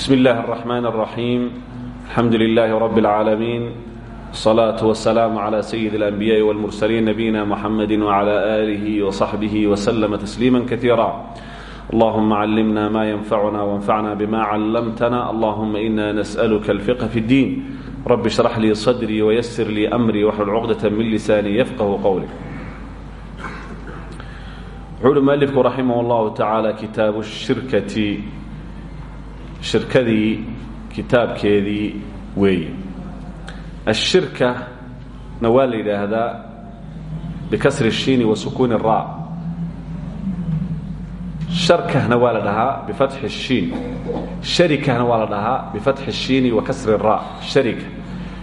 بسم الله الرحمن الرحيم الحمد لله رب العالمين الصلاة والسلام على سيد الأنبياء والمرسلين نبينا محمد وعلى آله وصحبه وسلم تسليما كثيرا اللهم علمنا ما ينفعنا وانفعنا بما علمتنا اللهم إنا نسألك الفقه في الدين رب اشرح لي صدري ويسر لي أمري واحلل عقدة من لساني يفقه قولي wuxuu uhi mualifku raximah اllahu tacaala kitaabu shirkati shirkadii kitaabkeedii weeye ashirkana waa la yidhaahdaa bikasri الshiini wa sukuuni الra sharkahna waa la dhahaa bifatxi الshiin sharikahna waa la dhahaa bifatxi الshiini wa kasri الra sharika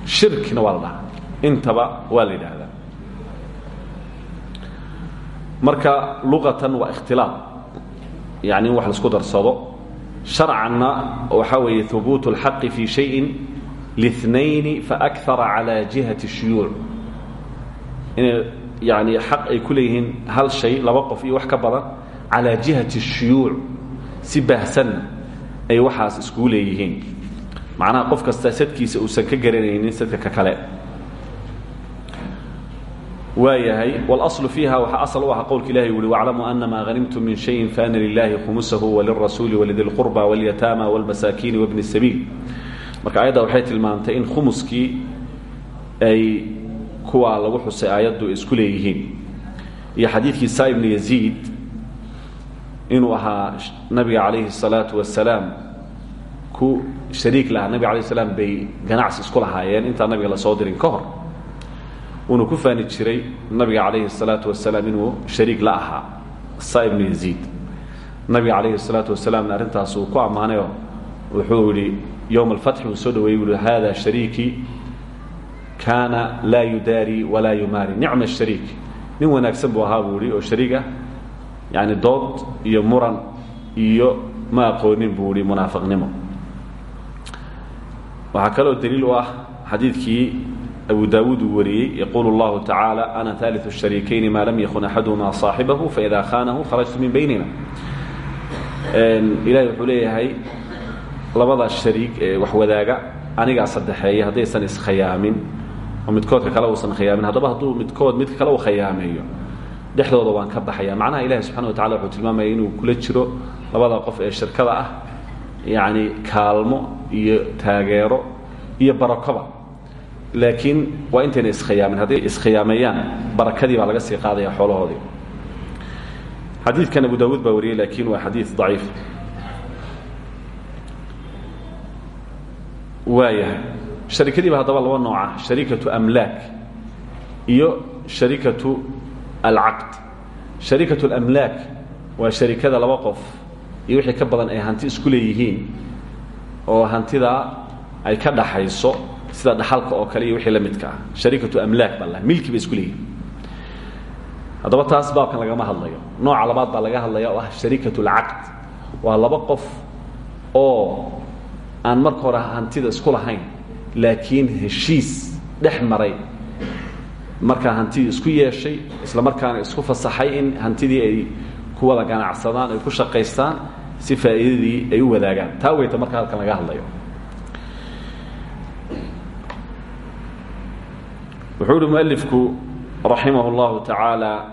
shirkina waa la dhahaa intaba waa la yidhaahdaa marka luqatan waa ikhtilaaq yani in wax laisku darsado harcanna waxaa weeye hubuut اlxaqi fii shayin linayn faakara calaa jihati shuyuuc inay yani xaq ay ku leeyihiin hal shay laba qof iyo wax ka badan calaa jihati shuyuuc si baahsanna ay waxaas iskugu leeyihiin macnaha qof kasta sadkiisa uusan ka garanaynin sadka ka kale waayahay wاlأصl fiiha waxaa asl u aha qowlka ilahi ui wاclamuu anama hanimtum min shayin faana lilahi khumusahu walirasuuli walidi اlqurba wاlyataama wاlmasaakiini wbni الsabiil marka ayadda waxay tilmaamtay in khumuskii ay kuwaa lagu xusay aayaddu isku leeyihiin iyo xadiidkii sa ibn yaziid inuu ahaa nabiga calayhi الsalaaةu wasalaam ku shariik lahaa nabig alay slam bay ganacsi isku lahaayeen intaan nabiga lasoo dirin ka hor uuna ku faani jiray nabiga calayhi الsalaatu wasalaam inuu shariik la ahaa sa ibnu yaziid nabiga calayhi الsalaatu wasalaamna arrintaas uu ku ammaanayo wuxuu yihi yowma alfatxi uu soo dhaweeyey ui hada shariikii kaana laa yudaari walaa yumaari nicma shariik nin wanaagsan buu ahaa buu ihi oo shariik ah yani dood iyo muran iyo ma aqoonin buu ihi munaafiqnimo waxaa kaloo daliil u ah xadiidkii abu daawuud uu wariyey yaquul اllahu tacaalى ana ثaliث الshariikayni ma lam yakun axaduhuma صaaxibahu faإida khanahu kharajtu min baynina ilahay wuxuu leeyahay labadaas shariik ee wax wadaaga anigaa saddexeeya haddaysan iskhayaamin oo midkoodka kale uusan khayaamin haddaba hadduu midkood midka kale u khayaameeyo dhexdooda waan ka baxaya macnaha ilahi subxana wa tacala wuxuu tilmaamaya inuu kula jiro labada qof ee shirkada ah yacni kaalmo iyo taageero iyo barakoba laakiin waa intayna iskhiyaamin. Hadday iskhiyaameeyaan barakadii baa laga sii qaadaya xoolahoodii. Xadiidkan abu daawuud baa wariyey laakiin waa xadiid daciif. Waayahay sharikadii ba haddaba laba nooca. Sharikatu amlaak iyo sharikatu alcaqd. Sharikatu alamlaak waa sharikada laba qof iyo wixii ka badan ay hanti isku leeyihiin oo hantidaa ay ka dhaxayso sida dhaxalka oo kale wixii la midka ah. Sharikatu amlaak baa milki bay isku leeyihiin haddaba taas baabkan lagama hadlayo. Nooca labaad baa laga hadlaya oo ah sharikatu alcaqd waa laba qof oo aan marka hore hantida isku lahayn laakiin heshiis dhex maray. Markaa isku yeeshay isla markaana isku fasaxay in hantidii ay ku wada ganacsadaan ay ku shaqaystaan si faa'iidadii ay u wadaagaan. Taa weyta marka halkan laga hadlayo wuxuu uhi mualifku raximah اllahu tacaala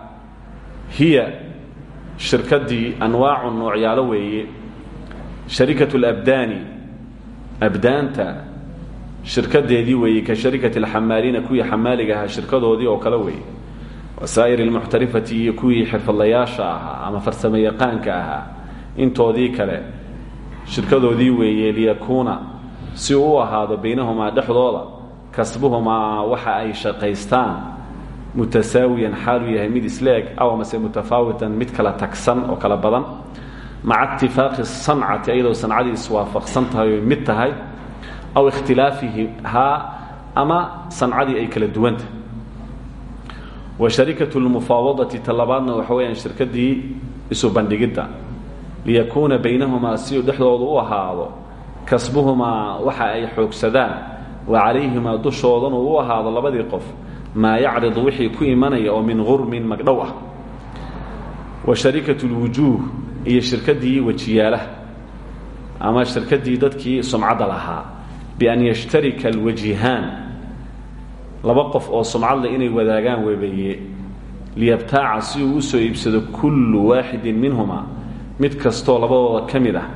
hiya shirkadii anwaacu noocyaalo weeye sharikat اlabdaani abdaanta shirkadeedii weeye ka sharikati اlxamaaliina kuwii xamaaliga ahaa shirkadoodii oo kale weeye wasaa'ir اlmuxtarifati iyo kuwii xirfadlayaasha ahaa ama farsamo yaqaanka ahaa intoodii kale shirkadoodii weeye liyakuuna si uu u ahaado baynahumaa dhexdooda kasbuhumaa waxa ay shaqaystaan mutasaawiyan xaaluu yahay mid isleeg aw amase mutafaawitan mid kala tagsan oo kala badan. Maca itifaaqi sancati ayadoo sancadii iswaafaqsan tahay mid tahay aw ikhtilaafihaa ama sancadii ay kala duwantahay wa sharikatu lmufaawadati talabaadna waxa weyaan shirkadii isu bandhigidda. Liyakuuna baynahumaa si dhexdooda u ahaado kasbuhumaa waxa ay xoogsadaan wa calayhimaa dushoodan uu u ahaado labadii qof maa yacridu wixii ku imanaya oo min gurmin magdhow ah. Wa sharikatu lwujuuh iyo shirkadii wejiyaalaha ama shirkaddii dadkii sumcadda lahaa bian yashtarika alwajihaan laba qof oo sumcadle inay wadaagaan webeeye liyabtaaca si uu u soo iibsado kullu waaxidin minhuma mid kastoo labadooda ka mid ah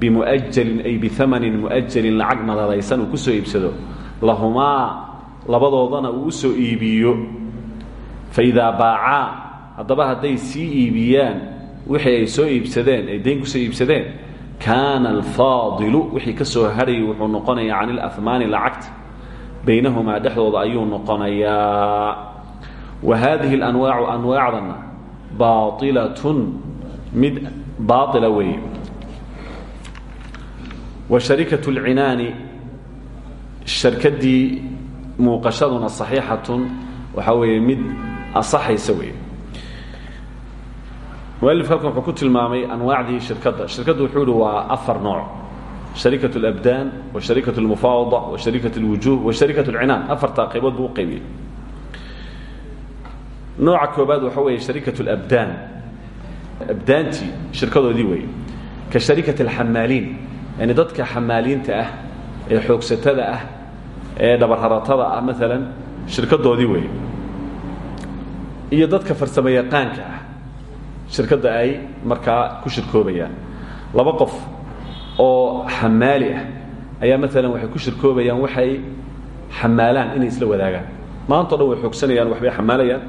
bimu'ajalin ay biamanin mu'ajalin lacag madadaysan uu ku soo iibsado lahumaa labadoodana uu u soo iibiyo. Fa idaa baacaa haddaba hadday sii iibiyaan wixii ay soo iibsadeen ay dayn ku soo iibsadeen kaana alfaadilu wixii ka soo hadhayay wuxuu noqonayaa can ilahmaani lacagta. Baynahumaa dhexdooda ayuu noqonayaa. Wa haadihi alanwaacu anwaacdana baailatun mid baaila weeye. Wa sharikatu lcinaani sharkadii muuqashaduna saxiixatun waxaa weeye mid asaxaysa weeye mualif halkan wuxuu ku tilmaamay anwaacdii shirkadda shirkaddu wuxuu ihi waa afar nooc sharikat اlabdaan wa sharikat اlmufaawada wa sharikat اlwujuh wa sharikat اlcinaan afartaa qaybood buu u qaybiyey nooca koobaad waxa weeye sharikat اlabdaan abdaantii shirkadoodii weeye ka sharikat اlxamaaliin yani dadka xamaaliinta ah ee xoogsatada ah ee dhabarharatada ah maalan shirkadoodii weeye iyo dadka farsamo yaqaanka ah shirkadda ay markaa ku shirkoobayaan. Laba qof oo xamaali ah ayaa maalan waxay ku shirkoobayaan waxay xamaalaan inay isla wadaagaan. Maantao dhan way xoogsanayaan waxbay xamaalayaan.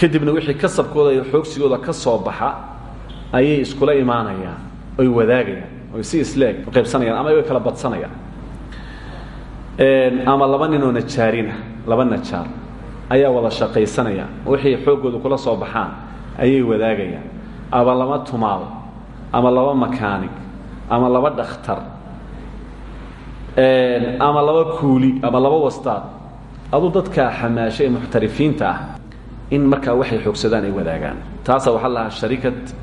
Kadibna wixii kasabkooda iyo xoogsigooda ka soo baxa ayay iskula imaanayaan oy wadaagayaan oy si isleeg qaybsanayaan ama way kala badsanayaan ama laba ninoo najaarina laba najaar ayaa wada shaqaysanaya. Wixii xooggooda kula soo baxaan ayay wadaagayaan. Ama laba tumaal ama laba makaanig ama laba dhakhtar ama laba kuuli ama laba wastaad. Aduu dadka xamaasho ee muxtarifiinta ah in markaa waxay xoogsadaan ay wadaagaan. Taasa waxaa lahaa sharikat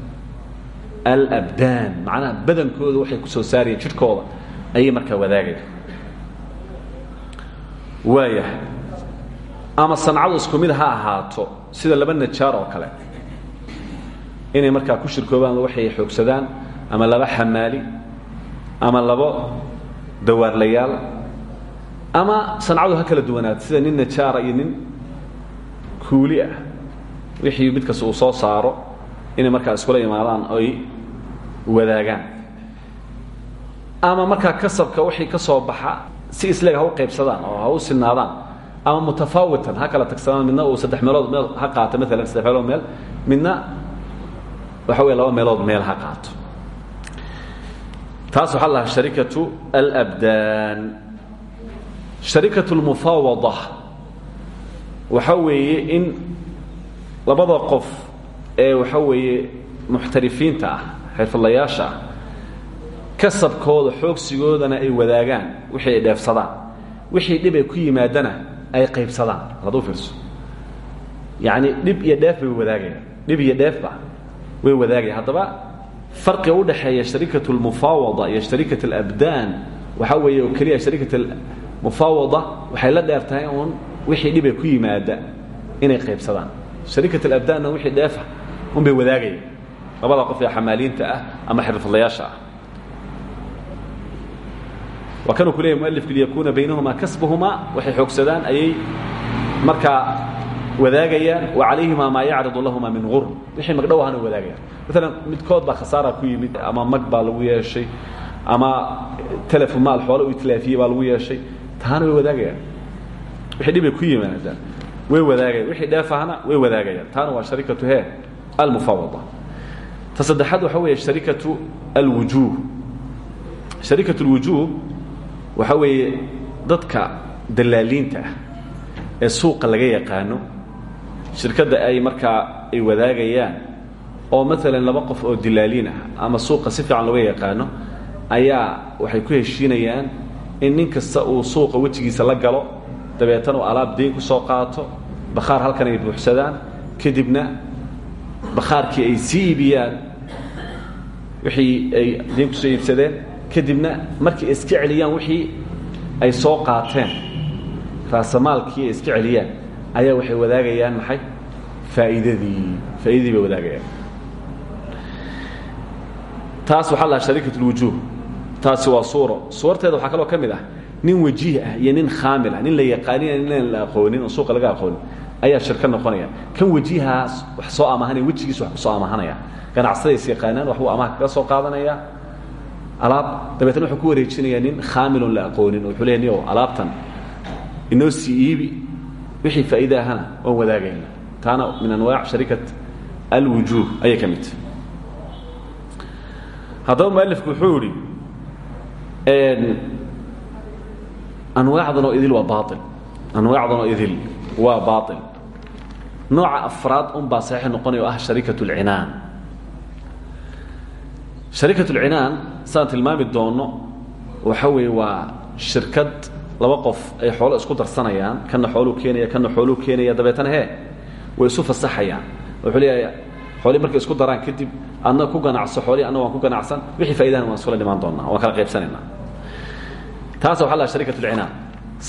alabdaan macnaha badankooda waxay ku soo saarayeen jidhkooda ayay markaa wadaagayaan waaya. Ama sancadu isku mid ha ahaato sida laba najaar oo kale. Inay markaa ku shirkoobaan waxay xoogsadaan ama laba xamaali ama labo dawaarlayaal ama sancadu ha kala duwanaad sida nin najaara iyo nin kuuli ah. Wixii mid uu soo saaro inay markaa iskula imaadaan oy wadaagaan. Ama markaa kasabka wixii ka soo baxa si isleeg u qaybsadaan oo u sinaadaan ama mutafaawitan ha kala tagsadaan midna uu saddex meelood meel ha qaato maalan saddex meelood meel midna waxa wey laba meelood meel ha qaato. Taas waxaa lahaa sharikatu alabdaan. Sharikatu lmufaawada waxa weeye in labada qof ee waxa weeye muxtarifiinta ah xirfadlayaasha ah kasabkooda xoogsigoodana ay wadaagaan wixii ay dheefsadaan. Wixii dhib ay ku yimaadana ay qaybsadaan. Hadduu fiirso. Yacni dhib iyo dheef bay wadaagayaan. Dhib iyo dheefba way wadaagayaan. Haddaba farqiga u dhexeeya sharikat almufaawada iyo sharikat alabdaan waxaa weeye oo keliya sharikat almufaawada waxay la dheer tahay uun wixii dhib ay ku yimaada inay qaybsadaan. Sharikat alabdaanna wixii dheefa un bay wadaagayaan. Labada qof ee xamaaliinta ah ama xirfadlayaasha ah waa kanuu ku leeyay mualifku liyakuuna baynahumaa kasbuhumaa waxay xoogsadaan ayay markaa wadaagayaan wa calayhimaa maa yacridu lahumaa min gur wixii magdhow ahana wadaagayaan maalan midkood baa khasaara ku yimid ama mag baa lagu yeeshay ama telefon maal xoole u itlaafiyey baa lagu yeeshay taana way wadaagayaan wixii dhibay ku yimaadaan way wadaagayaan wixii dheefahana way wadaagayaan taana waa sharikatu he almufaawada ta saddexaad waxa weeye sharikatu alwujuuh sharikatu alwujuuh waxa weeye dadka dallaaliinta ah ee suuqa laga yaqaano shirkadda ay markaa ay wadaagayaan oo maalan laba qof oo dilaaliin ah ama suuqa si fiican looga yaqaano ayaa waxay ku heshiinayaan in nin uu suuqa wejigiisa la galo dabeetana uu alaab dayn ku soo qaato bakhaar halkan ay buuxsadaan kadibna bakhaarkii ay sii wixii ay dayn ku soo iibsadeen kadibna markay iska celiyaan wixii ay soo qaateen raasamaalkii ay iska celiyaan ayaa waxay wadaagayaan maxay? Faa'iidadii faa'iidadii bay wadaagayaan. Taas waxaa lahaa shariikat اlwujuuh taasi waa suuro. Suurteeda waxaa kaloo ka mid ah nin wajiih ah iyo nin khaamil ah nin la yaqaanin nin la aqoonin oo suuqa laga aqoonin ayaa shirka noqonaya. Kan wajiihaas wax soo amahanaya wejigiis wax ku soo amahanaya. Ganacsada is yaqaanaan waxbuu amaha kaga soo qaadanaya alaab dabeetna wuxuu ku wareejinaya nin khaamilon la aqoonin oo wuxuu alaabtan inoo sii wixii faa'iida ahana waan wadaagayna taana min anwaac shariikat alwujuuh ayay ka midta haddaba mualifku wuxuu idhi anwaacdan oo idil waa baail anwaacdan oo idil waa baail nooca afraad un baa saxiix noqonaya o ah shariikat اlcinaan sharikatulcinaan saan tilmaami doono waxa weeye waa shirkad laba qof ay xoolo isku darsanayaan kanna xooluu keenaya kanna xooluu keenaya dabeetana he way isu fasaxayaan. Wuxuu leeyahay xoolii markay isku daraan kadib adna ku ganacso xoolii anna waan ku ganacsan. Wixii faaidana waan iskula dhimaan doonaa waan kala qaybsanayna. Taasa waxa la sharikatulcinaan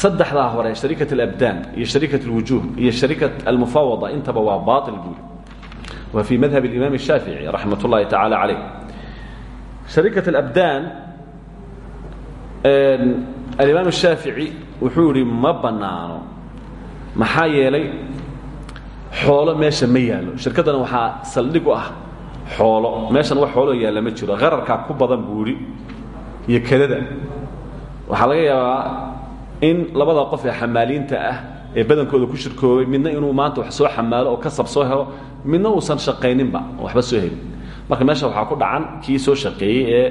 saddexdaa hore shariikat alabdaan iyo shariikat alwujuuh iyo shariikat almufaawada intaba waa baatil buuli waa fii madhab alimaam shaafici raxmat ullahi tacaala caleyh shariikat alabdaan alimaam الshaafici wuxuu yihi ma bannaano maxaa yeelay xoolo meesha ma yaallo shirkaddana waxaa saldhig u ah xoolo meeshan wax xooloo yaalla ma jiro qararkaa ku badan buu idhi iyo kadada waxaa laga yaabaa in labada qof ee xamaaliinta ah ee badankooda ku shirkoobay midna inuu maanta wax soo xamaalo oo kasab soo helo midna uusan shaqayninba oo waxba soo helin marka meesha waxaa ku dhacan kii soo shaqeeyey ee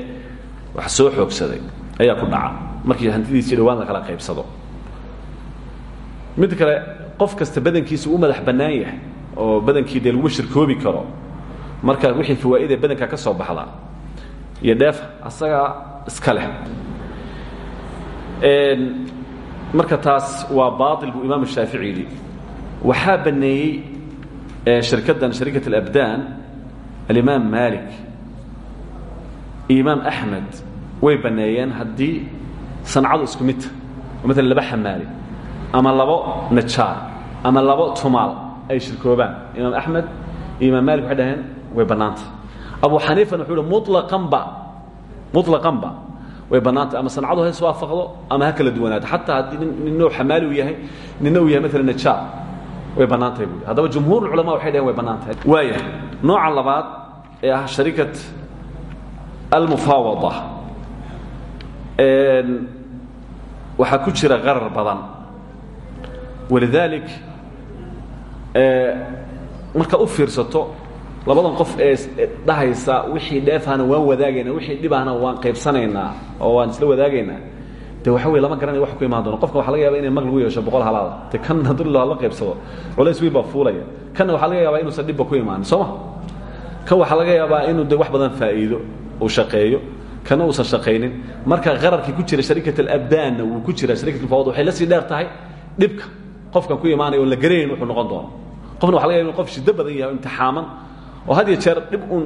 wax soo xoogsaday ayaa ku dhaca markii hantidiisii dhawaan la kala qaybsado. Mid kale qof kasta badankiisa u madax bannaan yahay oo badankii dee laguma shirkoobi karo. Marka wixii fawaa'idee badanka ka soo baxda iyo dheefa asagaa iska leh. Marka taas waa baail buu imaam shaafici yidhi. Waxaa baneeyey shirkaddan shariikat alimaam malik iyo imaam axmed way baneeyeen haddii sancadu isku midta oo maalan laba xamaali ama labo najaar ama labo tumaal ay shirkoobaan. Imaam axmed iyo imaam malik waxay dhaheen way bannaanta abu xaniifana wuxuu hi mulaqanba muطlaqanba way bannaantay ama sancadu ha iswaafaqdo ama ha kala duwanaato xataa haddii ninnou xamaali u yahay nina uu yahay maalan najaar way bannaantahay buui haddaba jumhuur culama waxay dhaheen way bannaan tahay waaya nooca labaad ee ah shariikat almufaawada waxaa ku jira qarar badan. Walidaalik markaad u fiirsato labadan qof ee dhahaysa wixii dheefahana waan wadaagaynaa wixii dhibahana waan qaybsanaynaa oo waan isla wadaagaynaa de waxa wey lama garanaya wax ku imaan doono. Qofkan waxa laga yaba inay mag lagu yeesho boqol halaada te kan haddii la qaybsado culays wiil baa fuulaya. Kanna waxaa laga yaabaa inuusan dhibba ku imaanin soo ma? Kan waxaa laga yaabaa inuu de wax badan faa'iido uu shaqeeyo kana uusan shaqaynin marka qararkii ku jira shariikat alabdaanna wuu ku jira shariikat alfawad waxay la sii dheer tahay dhibka. Qofkan ku imaanaya oon la garanayn wuxuu noqon doono. Qofna waxa laga yaba inu qof shiddo badan yahay o imtixaaman oo had iyo jeer dhib uun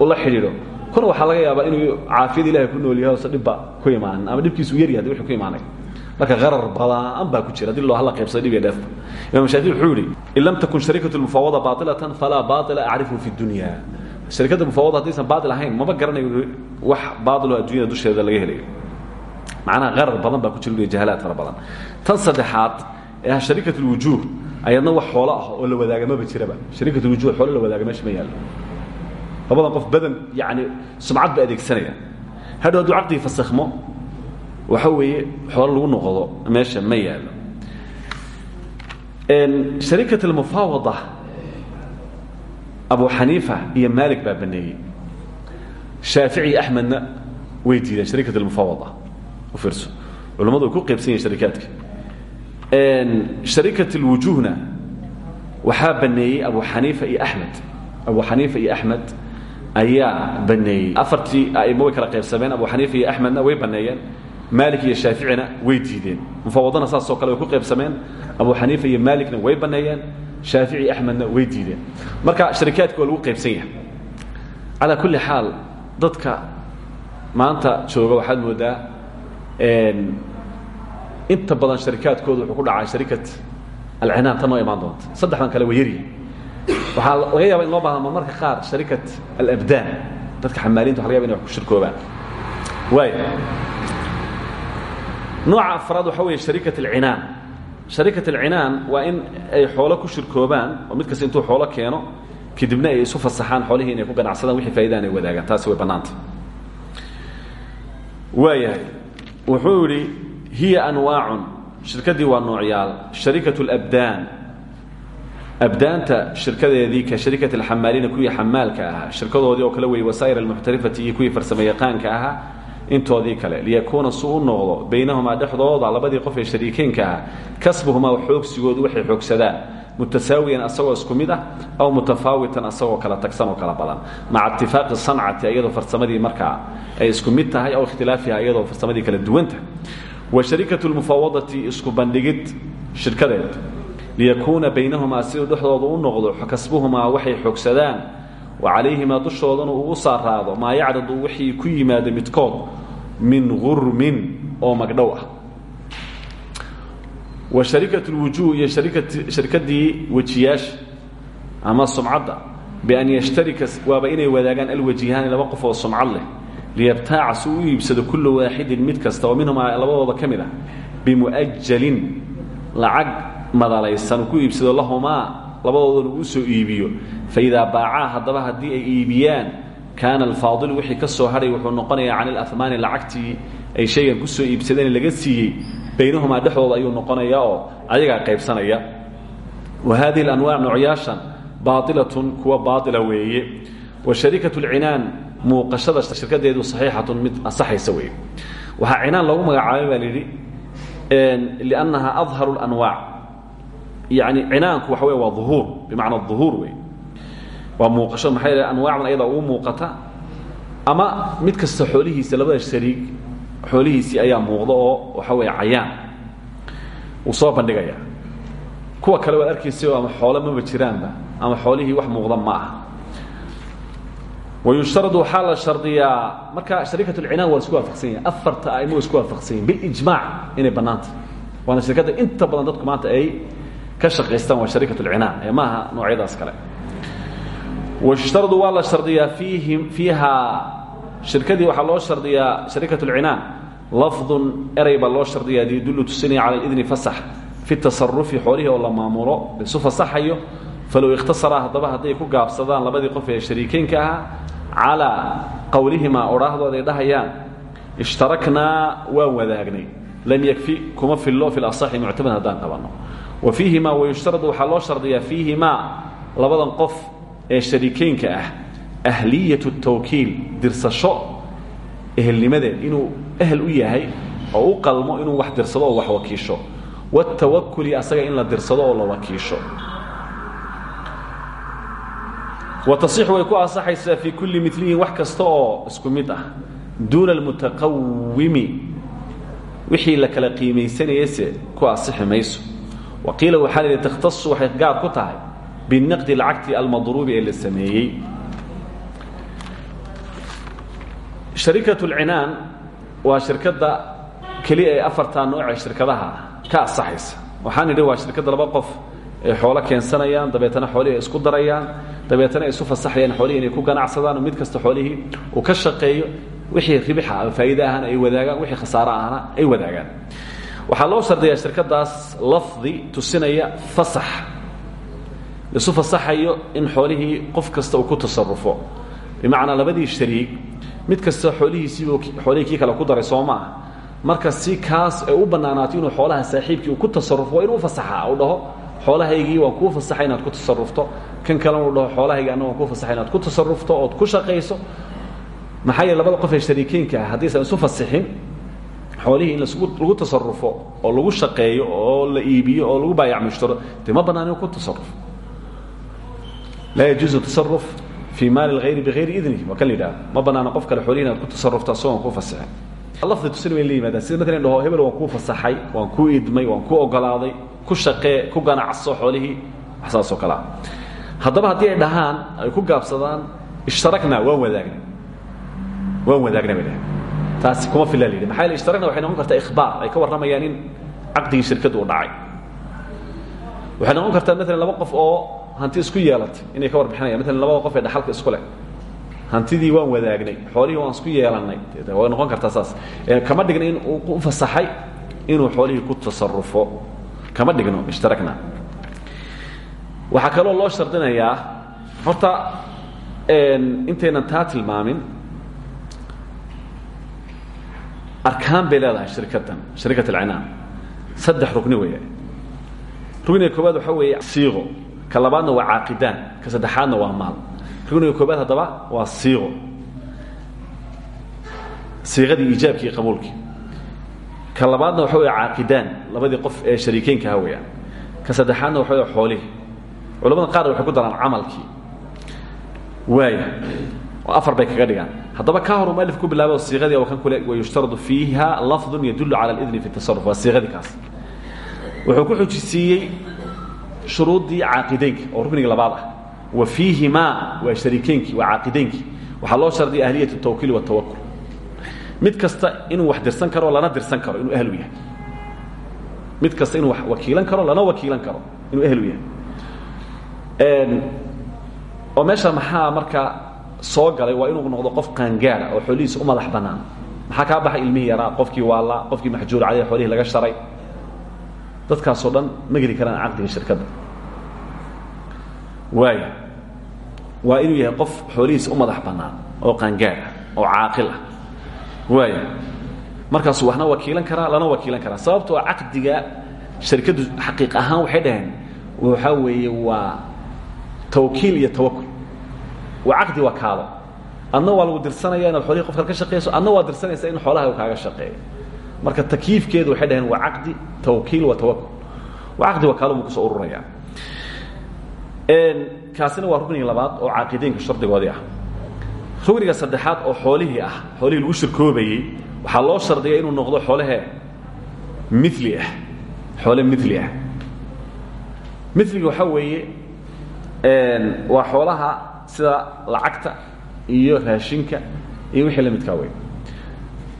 ula xidhiidho kuna waxaa laga yaabaa inuu caafiyada ilahay ku nool yahay ose dhibba ku imaanin ama dhibkiisu yar yahay wixii ku imaanay. Marka qarar badaan baa ku jira haddii loo halla qaybsada dhib iyo dheefba imam shaafici wuxuu yidhi in lam takun shariikatu lmufaawada baatilatan falaa baatila acrifu fi dunya. Sharikadda mufaawada haddaysan baatil ahayn maba garanayo wax baatiloo adduunyada dusheeda laga helayo macnaha qarar badan baa ku jira jahalaad fara badan. Tan saddexaad ee ah shariikat lwujuuh ayadna wax xoolo ah oo la wadaaga maba jiraba. Shariikat lwujuuh xoolo la wadaaga meesha ma yaallo labadan qof badan yani sumcad ba adeegsanaya hadhow hadduu caqdigii fasakhmo waxa weeye xoolo lagu noqdo meesha ma yaallo. Shariikat almufaawada abu xaniifa iyo maalik baa baneeyey. Shaafici iyo axmedna way diideen shariikat almufaawada u fiirso. Culammadu way ku qaybsan yihiin sharikaadka. Shariikat alwujuuhna waxaa baneeyey abu xaniifa iyo axmed. Abu xaniifa iyo axmed ayaa baneeyey. Afartii aimo way kala qaybsameen abu xaniifa iyo axmedna way baneeyeen. Maalik iyo shaaficina way diideen. Mufaawadana saasoo kale way ku qaybsameen. Abu xaniifa iyo maalikna way baneeyeen. Shaafici iyo axmedna way diideen. Marka sharikaadka waa lagu qaybsan yahay. Calaa kulli xaal dadka maanta jooga waxaad moodaa inta badan sharikaadkooda wuxuu ku dhacaa shariikat alcinaan tan noo imaan doonta. Saddexdan kale waa yaryihin waxaa laga yaaba in loo baahda marmarka qaar shariikat alabdaan. Dadka xamaaliinta waxa laga yaba inay wax ku shirkoobaan. Waaya nooca afraad waxa weeye shariikat alcinaan shariikat alcinaan waa in ay xoolo ku shirkoobaan oo mid kasta intuu xoolo keeno kadibna ay isu fasaxaan xoolihii inay ku ganacsadaan wixii faa'idaan ay wadaagaan. Taasi way bannaanta waayahay. Wuxuu yidhi hiya anwaacun. Shirkaddii waa noocyaal shariikat alabdaan abdaanta shirkadeedii ka shariikat alxamaaliina kuwii xamaalka ahaa shirkadoodii oo kale weeye wasaa'ir almuxtarifati iyo kuwii farsamo yaqaanka ahaa intoodii kale liyakuuna su u noqdo baynahumaa dhexdooda labadii qof ee shariikeynka ah kasbuhumaa waxay xoogsadaan mutasaawiyan asagoo isku ah aw mutafaawitan asagoo kala tagsan kala badan. Maca itifaaqi sancati iyadoo farsamadii markaa ay isku tahay aw ikhtilaafiha iyadoo farsamadii kala duwantahay wa sharikatu lmufaawadati isku bandhigid shirkadeed liyakuuna baynahumaa siduu dhexdooda u noqdo kasbuhumaa waxay xoogsadaan wa calayhimaa dushoodana uu u saaraado maa yacridu wixii ku yimaado midkood min gurmin oo magdhow wa shariikat lwujuuh iyo sharikadii wejiyaasha ama sumcadda bian yashtarika waaba inay wadaagaan alwajihaani laba qof oo sumcad leh liyabtaaca si u iibsado kullu waaxidin mid kasta oo minhumaa labadooda ka mid ah madalaysan ku iibsado lahumaa labadoodana uu soo iibiyo. Faidaa baacaa haddaba haddii ay iibiyaan kaana alfaadilu wixii ka soo hadhay wuxuu noqonayaa can ilahmaani lacagtii ay shaygan ku soo iibsadeen laga siiyey baynahumaa dhexdooda ayuu noqonayaa oo ayagaa qaybsanaya. Wa hadihi alanwaac noocyaashan baailatun kuwa baaila weeye. Wa shariikat lcinaan muuqashada shirkadeedu saxiixatun mid asaxaysa weeye. Waxaa cinaan loogu magacaabay baa layidhi liannaha adharu lanwaac yani cinaanku waxa wey waa uhuur bimacna uhuur wey waa muuqasho maxaa yh anwaacdan ayadaa ugu muuqata. Ama mid kasta xoolihiisa labada shariig xoolihiisii ayaa muuqda oo waxa weeye cayaan. Wuu soo bandhigaya. Kuwa kale waad arkaysa ama xoolo maba jiraanba ama xoolihii wax muuqda ma aha. Wayushtaradu waxaa la shardiyaa. Marka shariikat lcinaan waa isku waafaqsan yahin afarta aimo wa isku waafaqsan yahin bilijmaac inay bannaanta. Waana shirkadda inta badan dadku maanta ay ka shaqaystaan waa shariikat lcinaan ee maaha noocyadaas kale. Washtaradu waa la shardiyaa fiihi fiiha shirkadii loo shardiyaa shariikat lcinaan lafdun erey baa loo shardiyaa yadullu tusinaya cala idni fasax. Fi tasarufi xoolihii oo la maamulo laisu fasaxayo falow ikhtasara haddaba hadday ku gaabsadaan labadii qof ee shariikeynka ahaa calaa qowlihimaa dhahayaan ishtaraknaa waan wadaagnay. Lam yakfi kuma fillo fi lasaxi muctamad haddaan qabanno wa fiihimaa wayushtaradu waxaa loo shardiyaa fiihimaa labadan qof ee shariikeynka ah ahliyatu tawkiil dirsasho ehelnimadeed inuu ehel u yahay oo u qalmo inuu wax dirsado oo wax wakiisho. Watawakuli asaga in la dirsado oo la wakiisho. Watasixu way ku ansaxaysaa fii kulli milihin wax kasta oo isku mid ah. Duuna almutaqawimi wixii la kala qiimaysanayase ku ansixi mayso wa qiila waxaa la yidhi takhtasu waxay gaar ku tahay binaqdi lacagti almadruubi ee la sameeyey. Shariikat lcinaan waa shirkadda keliya ee afartaa nooce shirkadaha ka ansaxaysa waxaan idhi waa shirkadda laba qof ay xoolo keensanayaan dabeetana xoolihii ay isku darayaan dabeetana ay isu fasaxayaan xoolihii inay ku ganacsadaan mid kasta xoolihii uu ka shaqeeyo wixii ribixa ama faa'iide ahana ay wadaagaan wixii khasaare ahana ay wadaagaan waxaa loo shardiyaa shirkadaas lafdi tusinaya fasax. Laisu fasaxayo in xoolihii qof kasta uu ku tasarufo bimacnaa labadii shariig mid kasta xoolihiisiibuu xoolihii kii kale ku daray soo ma marka si kaas ay u bannaanaato inuu xoolaha saaxiibkii uu ku tasarufo inuu u fasaxaa uu dhaho xoolahaygii waan kuu fasaxay ku tasarufto kan kalena uu dhaho xoolahaygi anna waan kuu ku tasarufto ood ku shaqayso. Maxaa labada qof ee shariikeynka ah haddaysan isu fasixin xoolihii in lagu tasarufo oo lagu shaqeeyo oo la iibiyo oo lagu baayac mushtaro dee ma bannaan inuu ku tasarufo laa yajuuzu tasaruf fii maali lhayri bihayri idnih waa kan la yidhaha. Ma bannaana qof kale xoolihi inaad ku tasarufto asagoon kuu fasixin lafdi tusin way la yimaadaan sida matalan dhaho hebel waan kuu fasaxay waan kuu idmay waan kuu ogolaaday ku shaqee ku ganacso xoolihii wax saasoo kale ah. Haddaba haddii ay dhahaan ay ku gaabsadaan ishtaraknaa waan wadaagnay waan wadaagnay bay dhahen taasi kuma filla la yidhi maxaa yeele ishtarakna waxay noqon kartaa ikhbaar. Ay ka warramayaan in caqdigii shirkaddu uu dhacay. Waxay noqon kartaa maalan laba qof oo hanti isku yeelatay inay ka warbixinayaan. Maalan labada qof ee dhaxalka isku leh. Hantidii waan wadaagnay xoolihii waan isku yeelannay. Way noqon kartaa saas. Kama dhigna in uu u fasaxay inuu xoolihii ku tasarufo kama dhigno ishtarakna. Waxaa kaloo loo shardinayaa. Horta intaynan taa tilmaamin arkaan bay leedahay shirkaddan sharikat alcinaan saddex rugni weeye rugniga koobaad waxaa weeye siiqo ka labaadna waa caaqidaan ka saddexaadna waa maal rugniga koobaad haddaba waa siiqo siiqadii iijaabkii iyo qabuulkii ka labaadna waxa wey caaqidaan labadii qof ee shariikeynka aha weyaan ka saddexaadna waxa wey xoolihii culamada qaar waxay ku daraan camalkii waaya oo afar bay kaga dhigaan haddaba ka hor mualif ku bilaabay siiqadii oo kan kule wayushtaradu fiiha lafdun yadullu cala alidni fi tasaruf waa siiqadii kaas. Wuxuu ku xujisiiyey shuruuddii caaqideynka oo rukniga labaad ah. Wa fiihimaa waa shariikeynkii waa caaqideynkii waxaa loo shardiyay ahliyat tawkiil watawakul mid kasta inuu wax dirsan karo lana dirsan karo inuu ahlu yahay. Mid kasta inuu wax wakiilan karo lana wakiilan karo inuu ahlu yahay. Oo meesha maxaa markaa soo galay waa inuu noqdo qof qaangaara oo xoolihiisa u madax bannaan. Maxaa kaa baxay ilmihii yaraa? Qofkii waala qofkii maxjuur caleyh xoolihii laga sharay. Dadkaasoo dhan ma geli karaan caqdiga shirkadda waaya waa inuu yahay qof xoolihiisa u madax bannaan oo qaangaar ah oo caaqil ah. Waaya markaasuu waxna wakiilan karaa lana wakiilan karaa. Sababtoo caqdiga sharikaddu xaqiiq ahaan waxay dhaheen waxaa weeye waa tawkiil iyo tawakul waa caqdi wakaalo adna waa lagu dirsanaya inaad xoolihii qofkaad ka shaqeyso adna waa dirsanaysa in xoolaha kaaga shaqeeyo marka takyiifkeedu waxay dhaheen waa caqdi tawkiil wa tawakul waa caqdi wakaalo buu ku soo ururaya kaasina waa rukniga labaad oo caaqideynka shardigoodii ah rugniga saddexaad oo xoolihii ah xoolihii lagu shirkoobayey waxaa loo shardiya inuu noqdo xoolahee mili ah xoole mili ah miliga waxaa weeye waa xoolaha sida lacagta iyo raashinka iyo wixii la midkaa wey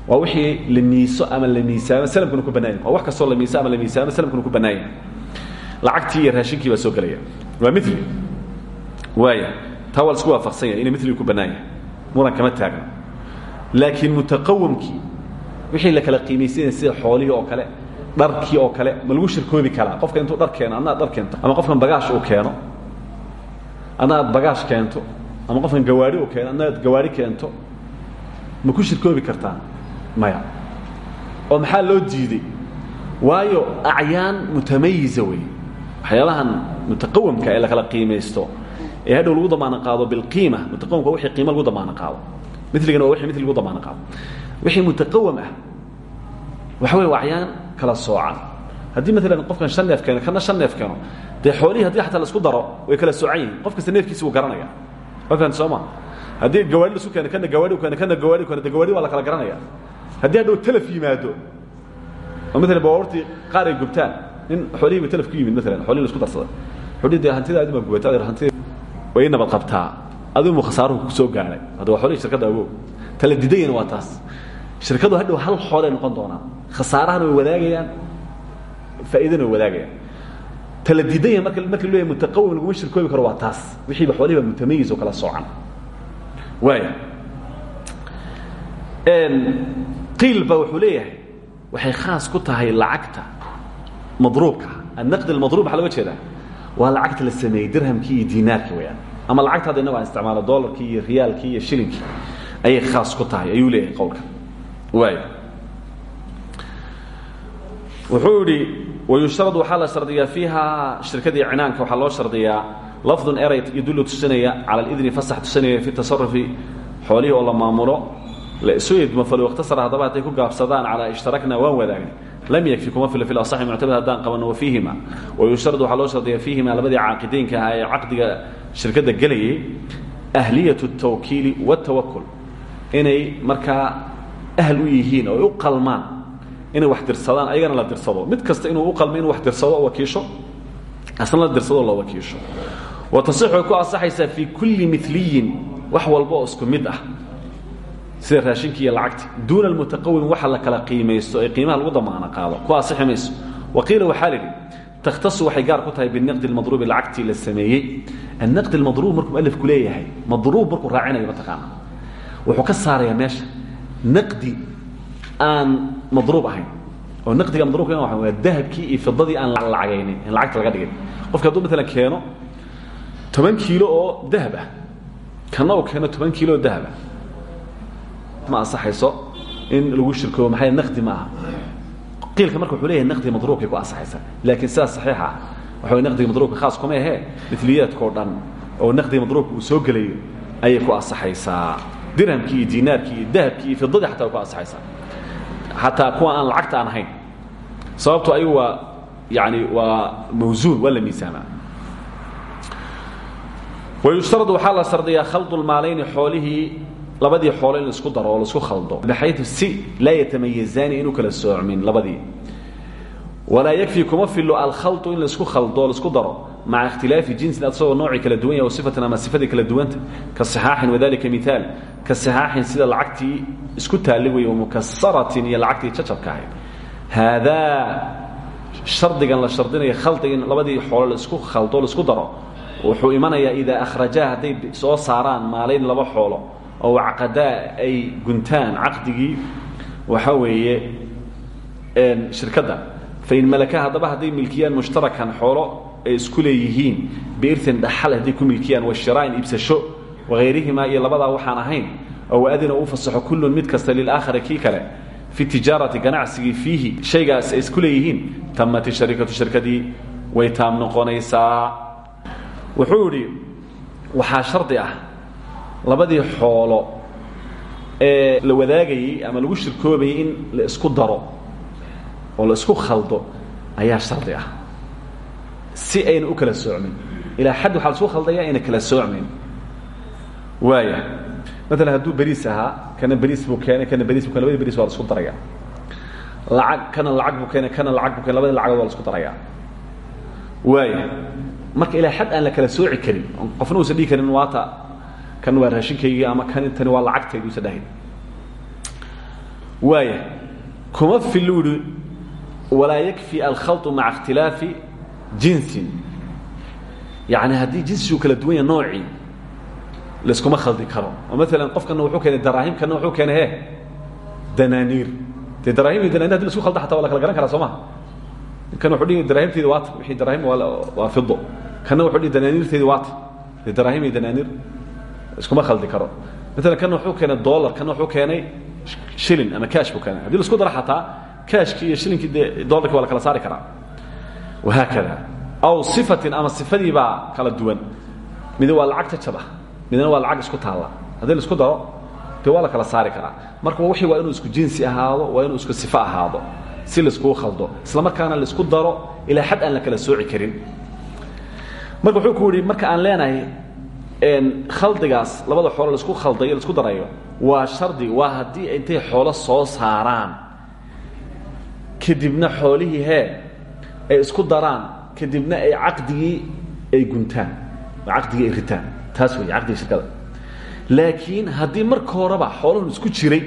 waa wixii la miiso ama la miisaamo slmkuna ku banaanya waa wax kastoo la miiso ama la miisaamo slmkuna ku banaanya lacagtii iyo raashinkii baa soo gelaya waa mili waaya taa waa la isku waafaqsan yahay inay miliga ku bannaan yahay muran kama taagno. Laakiin mutaqawamkii wixii la kala qiimaysanaya sida xoolihii oo kale dharkii oo kale ma lagu shirkoobi karaa. Qofka intuu dhar keeno adna ad dhar keento. Ama qofkan bagaash uu keeno adna aad bagaash keento. Ama qofkan gawaari keeno adna aad gawaari keento ma ku shirkoobi kartaa? Maya. Oo maxaa loo diiday waayo acyaan mutamayiza wey waxyaabahan mutaqawamka ee la kala qiimaysto ee hadhow lagu damaano qaado bilqiima mutaqawamka wixii qiimo lagu damaano qaado. Miligana waa wixii mili lagu damaano qaado. Wixii mutaqawam ah waxa wey waa acyaan kala soocan haddii maalan qofkan shan neef keeno kana shan neef keeno dee xoolihii haddii xataa la isku daro way kala soocan yihiin qof kasta neefkiisi wuu garanaya. Ma fahamti soo ma? Haddii gawaari la isku keeno kana gawaari keeno kana gawaari keeno de gawaari waa la kala garanaya. Haddii hadhow telef yimaado oo maalan baabuurtii qaar ay gubtaan nin xoolihii ba telef ku yimid maalan xoolihi la isku darsaday xoolihii dee hantidaadi baa gubatay hantida way nabad qabtaa. Adimu khasaaruhu ku soo gaaray hadda waa xoolihii shirkadda awow. Tala didayana waa taas. Shirkadu hadhow hal xoolay noqon doonaan. Khasaarahana way wadaagayaan faa'iidana way wadaagayaan tala didaya marka marka leeyahay mutaqawim laguma shirkoobi karo waa taas wixiiba xoolihiiba mutamayiz oo kala soocan waaya qiil ba wuxuu leeyahay waxay khaas ku tahay lacagta madruubka annaqd almadruub maxaa loga jeedaa waa lacagta la sameeyey dirhamkii iyo diinaarkii weyaan ama lacagta hadda innago aan isticmaalo dolarkii iyo riyaalkii iyo shilinkii ayay khaas ku tahay ayuu leeyahay qowlka waaya wuxuu idhi wayushtarad waxaa la shardiyaa fiiha shirkadii cinaanka waxaa loo shardiyaa. Lafdun eray yadullu tusinaya cala alidni fasax tusinaya fi tasarufi xoolihii oo la maamulo. Falow ikhtasara haddaba hadday ku gaabsadaan calaa ishtarakna waan wadaagnay lam yakfi kuma filo fi asaxi muctamad haddaan qabanno wa fiihima. Wayushtarad waxaa loo shardiyaa fiihima labadii caaqideynka ahaa ee caqdiga shirkadda gelayay ahliyat اtawkiili wاtawakul inay markaa ahl u yihiin oo u qalmaan inay wax dirsadaan ayagana la dirsado. Mid kasta inuu u qalmo inuu wax dirsado oo wakiisho asna la dirsado loo wakiisho wa tasix way ku asaxaysaa fii kulli miliyin wax walba oo isku mid ah. Sida raashinkii iyo lacagti duuna almutaqawim waxa la kala qiimaysto ee qiimaha lagu damaano qaado. Ku asixi mayso. Wa qiila waxaa lidhi takhtasu waxay gaar ku tahay binaqdi lmadruubi lacagtii la sameeyey. Annaqdi almadruub markuu mualifku leeyahay madruub markuu raacinayo mataqaana wuxuu ka saarayaa meesha. Naqdi aan madruub ahayn. Oo naqdiga madruubka waa dahabkii iyo fidadii aan lacagaynin in lacagta laga dhigin qofka hadduu maalan keeno toban kiilo oo dahab ah. Kana uu keeno toban kiilo oo dahab ah. Ma ansaxayso in lagu shirkoobo maxaa naqdi ma aha. Qiilka marka wuxuu leeyahay naqdi madruubkay ku ansaxaysa. Laakiin sidaas saxiixa ah waxa way naqdiga madruubka khaas kuma ahee miliyaadkao dhan oo naqdiga madruubka uu soo gelayo ayay ku ansaxaysaa. Dirhamkii iyo diinaarkii iyo dahabkii iyo fidadii xataa way ku ansaxaysaa xataa kuwa aan lacagta aan ahayn. Sababto ayagu waa yani waa mawsuun waa la miisaamaa wayushtarad waxaa la khaldu lmaalayni xoolihii labadii xoolo in la isku daro oo khaldo. Baxaytu si laa yatamayazaani inuu kala soocmin labadii. Walaa yakfi kuma filo alkhaldu in la isku khaldo o daro maca ikhtilaafi jinsin asagoo noocii kala duwan yahy o sifatin ama sifadii kala duwanta ka saxaaxin wadalika miaal ka saxaaxin sida lacagtii isku taalli wey mukasaratin iyo lacagtii jacabka ahayd haadaa shardigan la shardinaya khaldiga in labadii xoolo la isku khaldo la isku daro wuxuu imanayaa idaa akhrajaa hadday soo saaraan maalayn laba xoolo oo caqadaa ay guntaan caqdigii waxa weeye shirkadda fain malaka haddaba hadday milkiyaan mushtarakan xoolo ay isku leeyihiin biirtin dhaxal hadday ku milkiyaan washiraain iibsasho wahayrihimaa iyo labadaa waxaan ahayn oo adina uu fasaxo kullun mid kasta lilaakhari kii kale fi tijaarati ganacsigii fiihi shaygaas ay isku leeyihiin tamati sharikatu shirkadii way taam noqonaysaa. Wuxuu idhi waxaa shardi ah labadii xoolo ee la wadaagayey ama lagu shirkoobayay in la isku daro oo la isku khaldo ayaa shardi ah si ayna u kala soocmin ilaa xadd waxaa la isku khaldaya ayna kala soocmin waaya maalan hadduu beriis ahaa kana beriis buu keenay kana beriis bu keen labadi beriis waa la isku daraya lacag kana lacag buu keenay kana lacag buu keenay labadi lacagood waa la isku daraya waaya marka ilaa xad aan la kala sooci karin qofna uusan dhihi karin waata kan waa raashinkaygii ama kan tani waa lacagtaydi usan dhahayn. Waaya kuma filu ihi walaa yakfi alkhalطu maca اkhtilaafi jinsin yani haddii jinsigu kala duwan ya noocii layskuma khaldi karo. Oo maalan qofkana wuxuu keenay daraahim kana wuxuu keenay he danaaniir. Dee daraahim iyo dananir hadi la isku khalda xataa waa la kala garan karaa soo ma kan wuxuu dhihi daraahimteedi waata wixii daraahim waa fido kana wuxuu dhihi danaaniirteedi waata dee daraahim iyo danaaniir iskuma khaldi karo. Maalan kana wuxuu keenay dollar kana wuxuu keenay shilin ama cash buu keenay. Hadii la isku daro xataa cashkii iyo shilinkii dee dollarkii waa la kala saari karaa wahaakada aw sifatin ama sifadii baa kala duwan mid waa lacag jajaba midna waa lacag isku taalla haddii la isku daro dee waa la kala saari karaa marka wixii waa inuu isku jinsi ahaado waa inuu isku sifo ahaado si laiskugu khaldo isla markaana la isku daro ilaa xad aan la kala sooci karin marka wuxuu ku yidhi marka aan leenahay khaldigaas labada xoolo la isku khaldayo la isku darayo waa shardi waa haddii intay xoolo soo saaraan kadibna xoolihii hee ay isku daraan kadibna ay caqdigii ay guntaan oo caqdigii ay ritaan. Taas wey caqdiga shirkada. Laakiin haddii marka horeba xoolahun isku jiray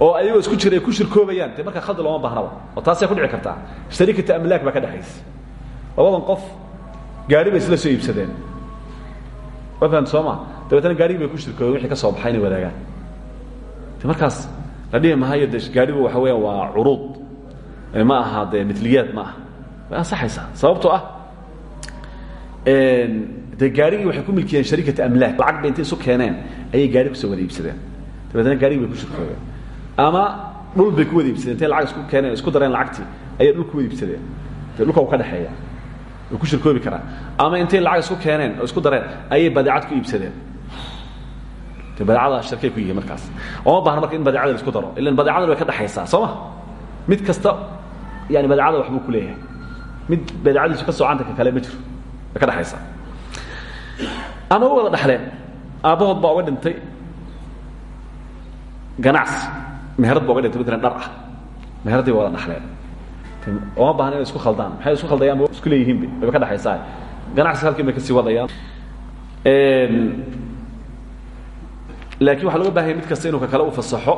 oo ayagoo isku jira ay ku shirkoobayaan dee markaa khaldi looma baahnaba oo taasay ku dhici kartaa. Sharikata amlaak baa ka dhexaysa labadan qof gaari bay isla soo iibsadeen. Ma fahamta soo ma? Dabeetana gaarigii bay ku shirkoobeen wixii ka soo baxay inay wadaagaan. De markaas la dhihi mahayo de gaarigu waxa weeyaan waa curuud ma aha dee mitliyaad ma aha way ansaxaysaa sababtoo ah dee gaarigii waxay ku milkiyeen sharikata amlaak. Lacag bay intay isu keeneen ayay gaari ku soo wada iibsadeen dabeetana gaarigii bay ku shirkoobeen ama dhul bay ku wada iibsadeen intay lacag isku keeneen isku dareen lacagtii ayay dhul ku wada iibsadeen dee dhulka uu ka dhexeeya way ku shirkoobi karaan ama intay lacag isku keeneen oo isku dareen ayay badeecad ku iibsadeen. De badeecada shirkay ku yihiin markaas. Ooma baahna marka in badeecada la isku daro ilan badeecadan way ka dhexaysaa soo ma? Mid kasta yani badeecada waxbuu ku leeyahay mid badeecadiisu ka socanta ka kale ma jiro ka dhexaysaa ama u wada dhexleen aabbahood baa uga dhintay ganacsi meherad ba uga dhintay matalan dhar ah meheradii ba wada dhexleen oma baahna inay isku khaldaan maxay isku khaldayaan isku leeyihiinba wayba ka dhexaysaa ganacsi halkiin bay ka sii wadayaan laakiin waxaa looga bahanya mid kasta inuu ka kale u fasaxo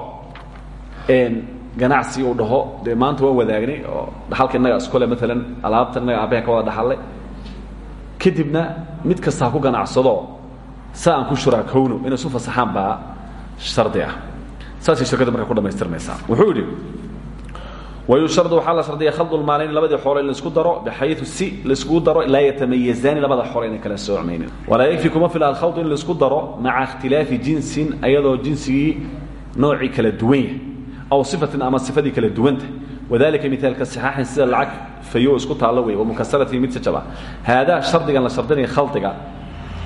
ganacsi uu dhaho. Dee maanta waan wadaagnay oo dhaxalka innaga iskule maalan alaabtan innaga aabbahen ka wada dhaxallay kadibna mid kasta ha ku ganacsado sa aan ku shuraakowno inay isu fasaxaan baa shardi ah. Saasay shirkadda marka ku dhamaystirmaysaa wuxuu yidhi wayushardu waxaa la shardiya khaldu lmaalayn labadii xoolo in la isku daro bixayu si laiskugu daro laa yatamayazaani labada xoolo inay kala soocmaynin walaa yakfi kuma fila alkhaldu in la isku daro maca ikhtilaafi jinsin ayadoo jinsigii noocii kala duwan yahay aw sifatin ama sifadii kala duwanta wadalika mithaalka saxaaxin sida lacag fayo isku taallo wey wamukasaratii mid sajaba haadaa shardigan la shardinaya khaldiga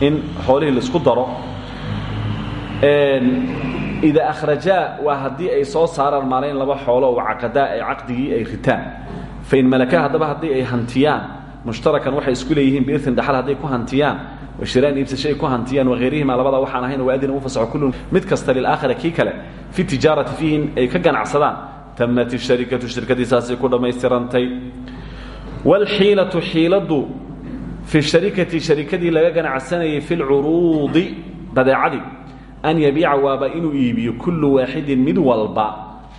in xoolihii la isku daro ida akhrajaa waa haddii ay soo saaraan maalayn laba xoolo oo caqadaa ay caqdigii ay ritaan fain malaka haddaba haddii ay hantiyaan mushtarakan waxay isku leeyihiin biirtin dhaxal hadday ku hantiyaan washiraan iibsasho ay ku hantiyaan wahayrihima labada waxaan ahayn waadina u fasaxo kullun mid kasta lilaakhira kii kale fi tijaarati fiihin ay ka ganacsadaan tamat isharikatu shirkadii saasay ku dhammaystirantay waalxiilatu xiiladu fi sharikati sharikadii laga ganacsanayay fi lcuruudi badeecadii an yabiica waaba inuu iibiyo kullu waaxidin mid walba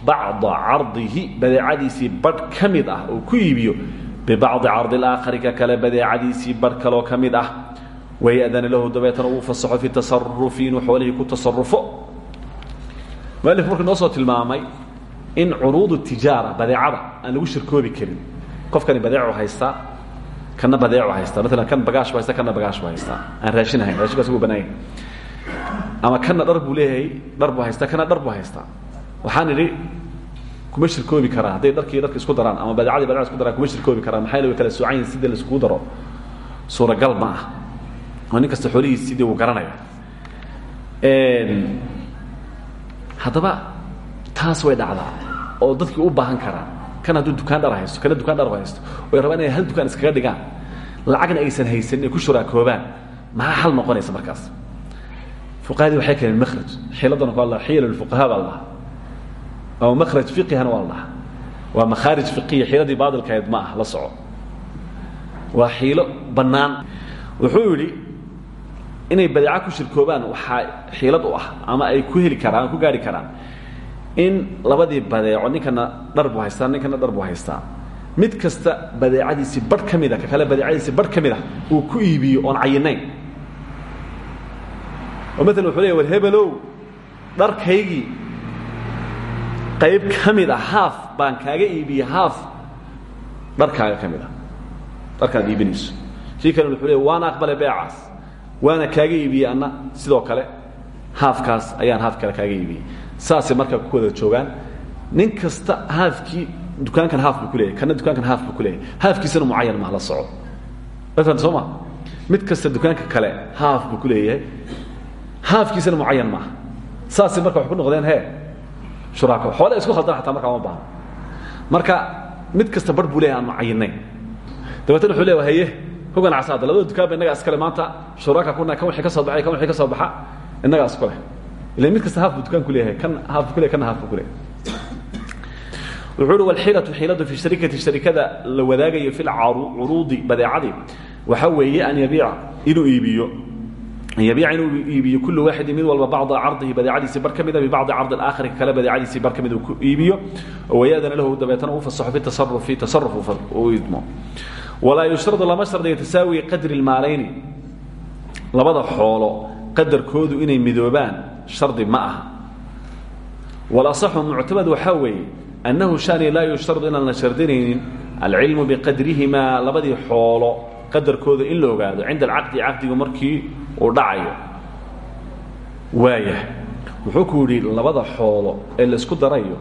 bacda cardihi badeecadiisii badh ka mid ah oo ku iibiyo bibacdi cardi alaakhari ka kale badeecadiisii badh kaloo ka mid ah wayadana lahu dabeetana uu fasaxo fi tasarufi inuu xoolihii ku tasarufo mualif markuu noo soo tilmaamay in curuudu tijaara badeecada aan lagu shirkoobi karin. Qofkani badeecu haystaa kana badeecu haystaa maalan kan bagaash bu haysta kana bagaash bu haystaa aan raashin ahayn raashinkaas ugu banaanya ama kana dhar buu leeyahay dhar buu haystaa kana dhar buu haystaa waxaan idhi kuma shirkoobi karaa. Hadday dharkii dharka isku daraan ama badeecadii badecada isku daraan kuma shirkoobi karaan maxaa yeele way kala soocan yihiin sidii la iskugu daro? Suuragal ma ah oo nin kasta xoolihiis sidii uu garanaya haddaba taas way dhacdaa oo dadkii u baahan karaan kan hadduu dukaan dhar haysto kana dukaan dhar haysto oy rabaan inay hal dukaan iskaga dhigaan lacagna aysan haysanin ay ku shuraakoobaan maxaa xal noqonaysa markaas. Fuqahadii waxay keeneen makraj xiiladana waa la xiila lfuqaha baa la dhahaa ama makraj fiqihana waa la. Dhahaa waa makhaarij fiqiya xiiladii baadilkahayd ma ah la soco. Waa xiilo bannaan. Wuxuu yidhi inay badeeca ku shirkoobaan waxaa xiilad u ah ama ay ku heli karaan ku gaari karaan. In labadii badeeco ninkana dhar buu haystaa ninkana dhar buu haystaa. Mid kasta badeecadiisii barh ka mida ka kale badeecadiisii barh ka mid ah uu ku iibiyo oon cayinayn. Oo maalan wuxuu leya war hebelow dharkaygii qayb ka mid a haaf baan kaaga iibiyey haaf dharkaaga ka mid ah. Dharkaad iibinayso. Kii kalena wuxuu leya waana aqbalay beecaas waana kaaga iibiyey anna. Sidoo kale haafkaas ayaan haaf kale kaaga iibiyey. Saasay markaa ku wada joogaan. Nin kasta haafkii dukaankan haaf buu ku leeyahay kana dukaankan haaf buu ku leeyahay. Haafkiisana mucayan maa la soco. Afan soo ma? Mid kasta dukaanka kale haaf buu ku leeyahay. Haafkiisana mucayan maaha saasay marka waxay ku noqdeen he shuraako xoole isku khaldan xataa markaa uma baahno marka mid kasta bar buu leeyahay aan mucayinayn dabeetana wuxuu leeyahay haye ku ganacsaada labada dukaan ba innagaa iskale maanta shuraaka kuna kan wixii ka soo baxay kan wixii ka soo baxa innagaa isku leh. Ila mid kasta haaf buu dukaan ku leeyahay kan haaf ku leeyahay kana haaf ku leeyahay. Wuxuu uhi walxiilatu xiiladu fi sharikati sharikada la wadaagayo fi lcuruudi badeecadii. Waxa weeye an yabiica inuu iibiyo. Yabiica inuu iibiyo kullu waaxidin mid walba bacda cardihi badeecadiisii bar ka mida bibacdi cardi alaakhari kale badeecadiisii bar ka mid uu ku iibiyo. Wayadana lahu dabeetana uu fasaxo fi tasarufi tasaruf uu idmo walaa yushradu lama shardiga tasaawi qadri lmaalayni labada xoolo qadarkoodu inay midoobaan shardi ma aha. Walasaxu muctamad waxaa weeye annahu shani laa yushtaradu inaan la shardinaynin alcilmu biqadrihimaa labadii xoolo qadarkooda in la ogaado cinda alcaqdi caqdigu markii uu dhacayo. Waaya wuxuu ku yidhi labada xoolo ee la isku darayo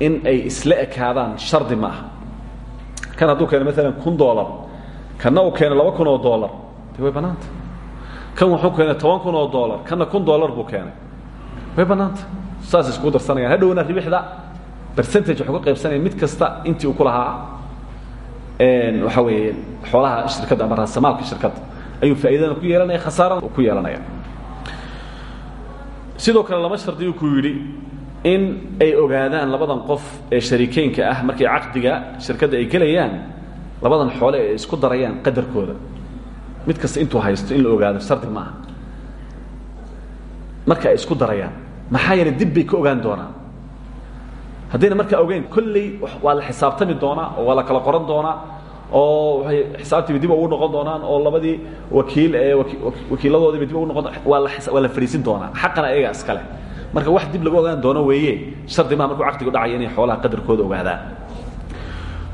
in ay isla ekaadaan shardi ma aha kan hadduu keeno maalan kun dolar kanna uu keeno laba kun oo dolar de way bannaanta. Kan wuxuu keenay toban kun oo dolar kanna kun dolar buu keenay. Way bannaanta. Saas iskugu darsanayaan hadhowna ribixda percentage waxay ku qaybsanaya mid kasta intii uu ku lahaa waxa weeye xoolaha shirkadda ama raasamaalka shirkadda. Ayuu faa'iidana ku yeelanaya khasaarana ku yeelanaya. Sidoo kale lama shardiyu ku yidhi in ay ogaadaan labadan qof ee shariikeynka ah markay caqdiga shirkadda ay gelayaan labadan xoole ay isku darayaan qadarkooda. Mid kasta intuu haysto in la ogaado shardi ma aha. Marka ay isku darayaan. Maxaa yeelay dib bay ka ogaan doonaan. Haddayna markaa ogeyn kolley waa la xisaabtami doonaa oo waa la kala qoran doonaa oo waay xisaabtiiba dib ugu noqon doonaan oo labadii wakiil ee wakiiladoodiiba dib ugu noqon waa la fariisin doonaa. Xaqana ayaga iskale marka wax dib lagu ogaan doono weeye shardi maha markuu caqdigu dhacaya inay xoolaha qadarkooda ogaadaan.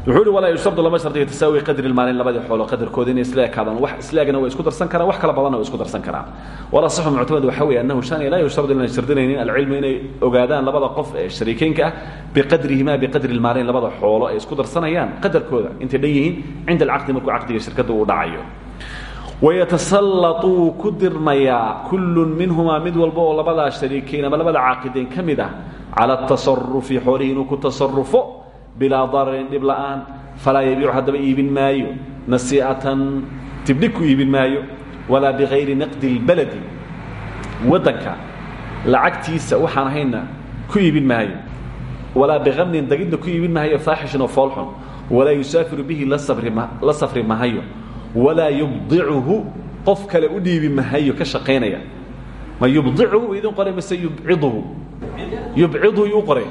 Wuxuu ihi walaa yushtardu lama shardiga tasaawi qadri lmaalin labadii xoolo qadarkooda inay isla ekaadaan wax islaagana way isku darsan karaan wax kala badanna way isku darsan karaan. Wala saxu muctamad waxa weeye annahu shani laa yushtardu inaan shardinaynin alcilmu inay ogaadaan labada qof ee shariikeynka ah biqadrihima biqadri lmaalin labada xoolo ay isku darsanayaan qadarkooda. Intay dhan yihiin cinda alcaqdi markuu caqdiga shirkadda uu dhacayo wayatasallatuu ku dirmayaa kullun minhumaa mid walba oo labadaa shariikeyn ama labada caaqideyn ka mid ah cala atasarufi xoolihii inuu ku tasarufo bilaa dararin dhib la'aan falaa yabiicu haddaba iibin maayo nasii'atan tibdhig ku iibin maayo walaa bikayri naqdi اlbaladi waddanka lacagtiisa waxaan ahayna ku iibin maayo walaa bikamnin dagidna ku iibin maayo faaxishin oo foolxun walaa yusaafiru bihi la safri mahayo walaa yubdicuhu qof kale u dhiibi mahayo ka shaqaynaya. Ma yubdicuhu idin qoray mise yubciduhu? Yubciduhu yuu qoray.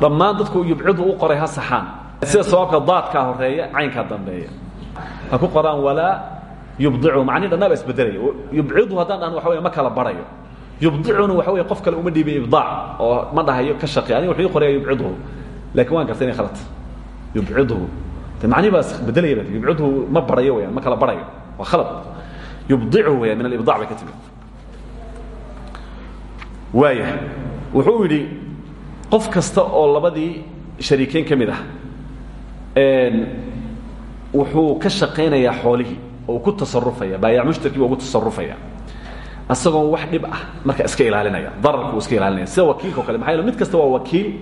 Dhammaan dadku yubcidu u qoray ha saxaan. Sida sabaabka daadkaa horreeya caynkaa dambeeya. Ha ku qoraan walaa yubdicu macnihi dhannaaba isbedelaya. Yubcidu haddaan dhahno waxa wey ma kala barayo. Yubdicuna waxa wey qof kale uma dhiibay ibdaac oo ma dhahayo ka shaqey aniga wuxuu ii qoraya yubciduhu laakiin waan gartay inay khalat yubciduhu de macnihi baa isbedelaya ba yubciduhu ma barayo weyaan ma kala barayo. Waa khalad. Yubdicu weyaan min alibdac bay ka timid waaya wuxuu yidhi qof kasta oo labadii shariikeyn ka mid ah wuxuu ka shaqaynayaa xoolihii oo ku tasarufaya baayac mushtarkii baa ugu tasarufaya. Isagoon wax dhib ah marka iska ilaalinaya dararku iska ilaalinaya. Sida wakiilka o kale yele mid kasta waa wakiil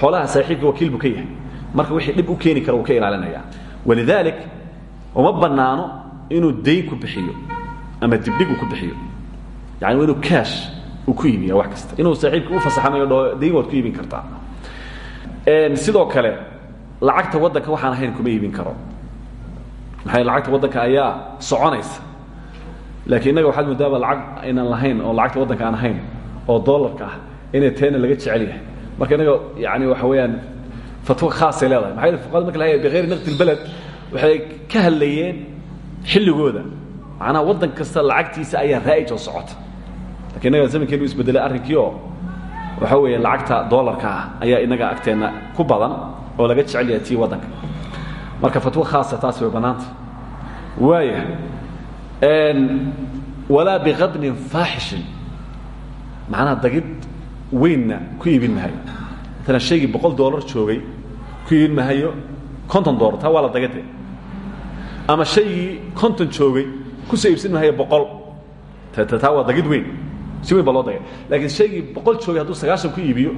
xoolaha saaxiibka wakiil buu ka yahay marka wixii dhib u keeni kara wuu ka ilaalinaya. Walidaalik uma banaano inuu dayn ku bixiyo ama dibdhig uu ku bixiyo. Yani waa inuu kaash uu ku iibiya wax kasta. Inuu saaxiibka u fasaxanayo dhaho dayn waad ku iibin kartaa. Sidoo kale lacagta waddanka waxaan ahayn kuma iibin karo. Maxaa lacagta waddanka ayaa soconaysa. Laakiin innaga waxaad moodaaba lacag aynan lahayn oo lacagta waddanka aan ahayn oo dollarka ah inay teena laga jecel yahay. Marka innaga yani waxa weeyaan fatwo khaasay leedahay. Yele fuqada marka lahay bikayri naqdi lbaled waxay ka hadlayeen xilligooda. Macnaha waddan kasta lacagtiisa ayaa raa'ij oo socota. Lakin innaga zamankeenu isbedelay arrinkii oo waxa weeye lacagta dollarka ah ayaa inaga agteenna ku badan oo laga jecel yahay tii waddanka marka fatwo khaasa taasi way bannaanta. Waaya walaa bikadnin faaxishin macnaha dagid weynna ku iibin mahayo maalan shaygii boqol dollar joogay ku iibin mahayo konton dollar taa waa la dagade ama shaygii konton joogay ku soo iibsan mahayo boqol. Taa waa dagid weyn. Si weyn baa loo dagay. Laakiin shaygii boqol joogay hadduu sagaashan ku iibiyo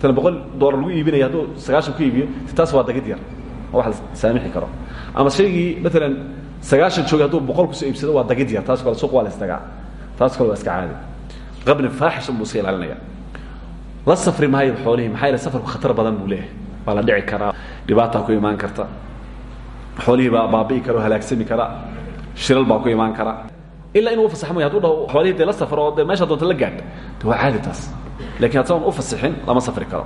maalan boqol dollar lagu iibinaya hadduu sagaashan ku iibiyo taas waa dagid yar. Oo wax la saamixi karo. Ama shaygii maalan sagaashan joogay hadduu boqol ku soo iibsado waa dagid yar. Taas kale suuq waa la isdagaa taas kale waa iska caadi. Qabni faaxishun buu iska ilaalinaya la safri maayo xoolihii maxaa yeele safarku khatar badan buu leeyahay. Waa la dhici karaa dhibaataa ku imaan karta. Xoolihii baa baabi'i kara oo halaagsami kara shilal baa ku imaan kara. Ilaa inuu ufasax mooya haduu dhaho xoolihii dee la safro oo dee meesha doonta la gaadh de waa caadi taas. Lakin hadsaon ufasixin lama safri karo.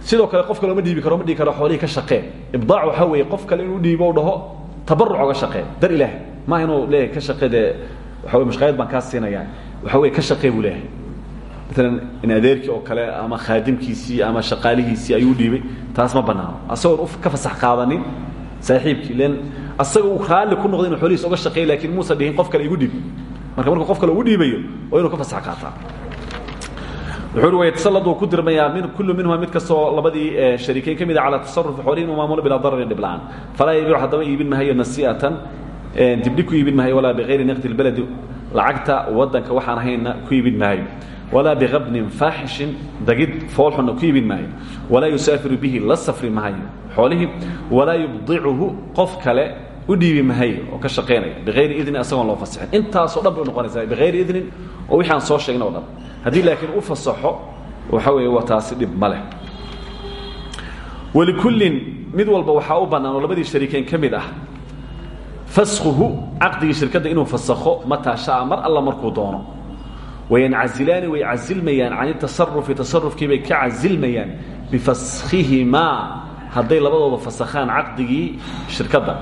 Sidoo kale qof kale ma dhiibi karo ma dhigi karo xoolihii ka shaqee ibdaac waxaa weeye qof kale inuu dhiibo u dhaho tabaruc oga shaqee dar ilaah maaha inuu leeyahay ka shaqee dee waxa wey mashqaayad baan kaa siinayaa. Waxa weye ka shaqee buu leeyahay maalan in adeerkii oo kale ama khaadimkiisii ama shaqaalihiisii ayuu dhiibay taas ma banaano asagoon ka fasax qaadanin saaxiibkii len asaga uu raalli ku noqday inu xoolihiis oga shaqeey laakiin muusa dhihin qof kale igu dhiib marka markuu qof kale ugu dhiibayo waa inuu ka fasax qaataa wuxuu uhi wayatasalladuu ku dirmayaa min kullu minhuma mid kastoo labadii shariikeyn ka mid a calaa tasarufi xoolihi inuu maamulo bilaa dararin dhib la'aan falaa yabiicu haddaba iibin mahayo nasi'atan dibdhig ku iibin maayo walaa bikayri naqdi lbaladi lacagta waddanka waxaan ahayna ku iibin maayo walaa bikabnin faaxishin dagid foolxunna ku iibin maayo walaa yusaafiru bihi la safri mahayo xoolihii walaa yubdicuhu qof kale u dhiibi mahayo oo ka shaqaynaya bikayri idnin asagoon loo fasixin intaasoo dhan bay unoqonaysaa bikayri idnin oo wixii aan soo sheegna o dhan haddii laakiin u fasaxo waxa weeye waa taasi dhib ma leh walikullin mid walba waxaa u bannaan oo labadii shariikeyn ka mid ah faskhuhu caqdigii shirkadda inuu fasakho mataa sha'a mar alla markuu doono wayancazilaani way casilmayaan can itasarufi tasarufkii bay ka casilmayaan bifaskhihimaa hadday labadooda fasakhaan caqdigii shirkadda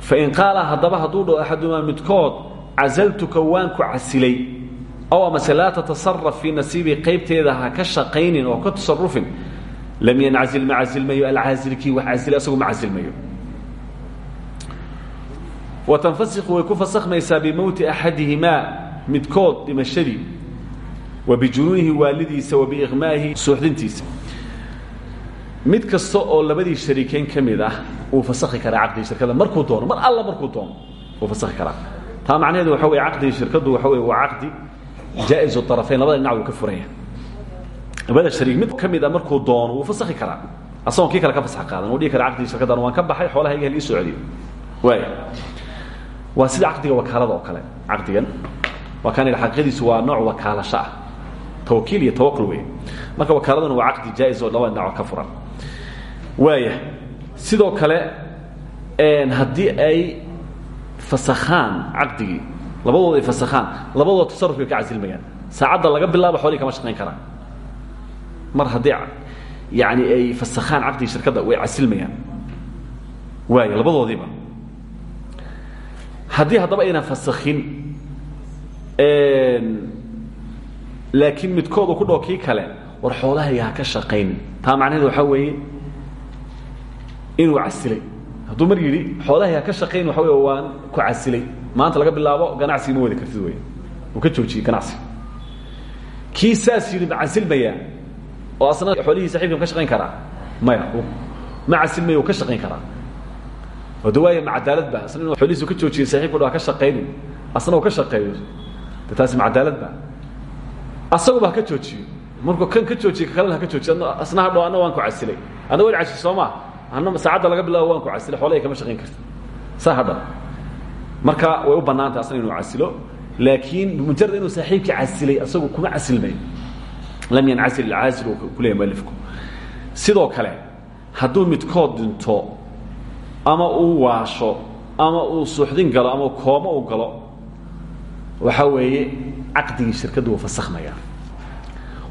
fain qaala haddaba hadduu dhaho axadumaa midkood casaltuka waan ku casilay ow amase laa tatasaraf fii nasiibii qaybteeda ha ka shaqaynin oo ka tasarufin lam yancazil ma casilmayo alcaasilkii wax casilay asagu ma casilmayo wa tanfasiku way ku fasakhmaysaa bimowti axadihimaa midkood dhimashadii wa bijunuunihi waalidiisa wa biiqmaa'ihi suuxdintiisa mid kasta oo labadii shariikeyn ka mid ah wuu fasakhi karaa caqdigii shirkada markuu doono mar alla markuu doono wuu fasakhi karaa taa macnaheedu waxa wey caqdigii shirkaddu waxa wey waa caqdi jaa-izu طarafayn labada dhinac wuu ka furanya labada shariik mid ka mid a markuu doono wuu fasakhi karaa asagoon kii kale ka fasax qaadan wuu dhihi kara caqdigii shirkaddan waan ka baxay xoolahayga hal ii socdiyo waaya waa sida caqdiga wakaalada oo kale. Caqdigan waa kaan idhi xaqiiqadiisu waa nooc wakaalasho ah. Tawkiil iyo tawakul wey marka wakaaladuna waa caqdi jaa-is oo labada dhinac oo ka furan. Waaya sidoo kale haddii ay fasakhaan caqdigii labadooda ay fasakhaan labadooda tasarufkay ka casilmayaan saacadda laga bilaabo xoolihii kama shaqayn karaan. Mar haddii yani ay fasakhaan caqdigii shirkadda way casilmayaan. Waaya labadoodiiba haddii haddaba aynan fasakhin laakiin midkoodu ku dhaho kii kale war xoolahayga ha ka shaqaynin taa macnaheedu waxaa weeye inuu casilay. Hadduu mar yidhi xoolahayga ha ka shaqayn waxa wey waan ku casilay. Maanta laga bilaabo ganacsiga ma wadi kartid wey uu ka joojiyey ganacsiga kii saas yidhi ma casilmayaa oo asna xoolihii saxiibka ma ka shaqayn karaa? Maya ma casilmaya uu ka shaqayn karaa oo de waaya ma cadaalad ba asna inu xoolihiisu ka joojiyey saxiibku dha ha ka shaqaynin asna uu ka shaqeeyo de taasi ma cadaalad ba asaguba ha ka joojiyo markuu kan ka joojiye kalena ha ka joojiyo asna hadho anna waan ku casilay adna waad casil soo maa anna saacadda laga bilaabo waan ku casilay xoolahay kama shaqayn karta saa hadha marka way u bannaantay asna inuu casilo laakiin bimujarad inuu saaxiibkii casilay asagu kuma casilmayo lam yancasil ilcaasil uu ku leeyahy mualifku sidoo kale hadduu midkood dhinto ama uu waasho ama uu suuxdin galo ama koomo uu galo waxaa weeye caqdigii shirkaddu wuu fasakhmaya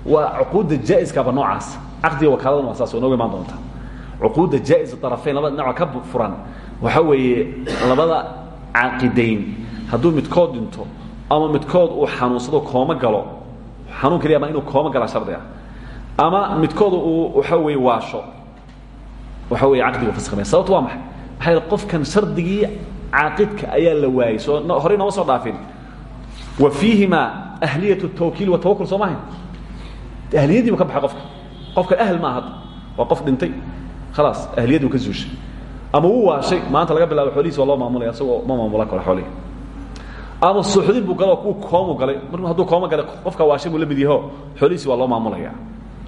waa cuquudda jaa-iskaaba noocaas caqdiga wakaaladana waa saas waa nooga imaan doonta. Cuquudda jaa-is طarafayn labada dhinac ka furan waxaa weeye labada caaqidayn. Hadduu midkood dhinto ama midkood uu xanuunsado kooma galo xanuun keliya ama inuu kooma gala shardi ah ama midkood uu waxa weeye waasho waxa weeye caqdiga fasakhmaya sababto waa maxay yaele qofkan shardigii caaqidka ayaa la waayey. Soo horey nooma soo dhaafin. Wa fiihima ahliyat الtawkiil watawakul soo mahayn ahliyadiibu ka baxay qofka. Qofkan ahl ma aha waa qof dhintay. Khalaas ahliyadii ka zuushay. Ama wuu waashay maanta laga bilaabo xoolihiis waa loo asagoo ma maamulan karo xoolihi ama suuxdin buu galoo kuwa koomu galay. Mar hadduu kooma galay qofka waashay buu la mid yaho xoolihiisi waa maamulaya.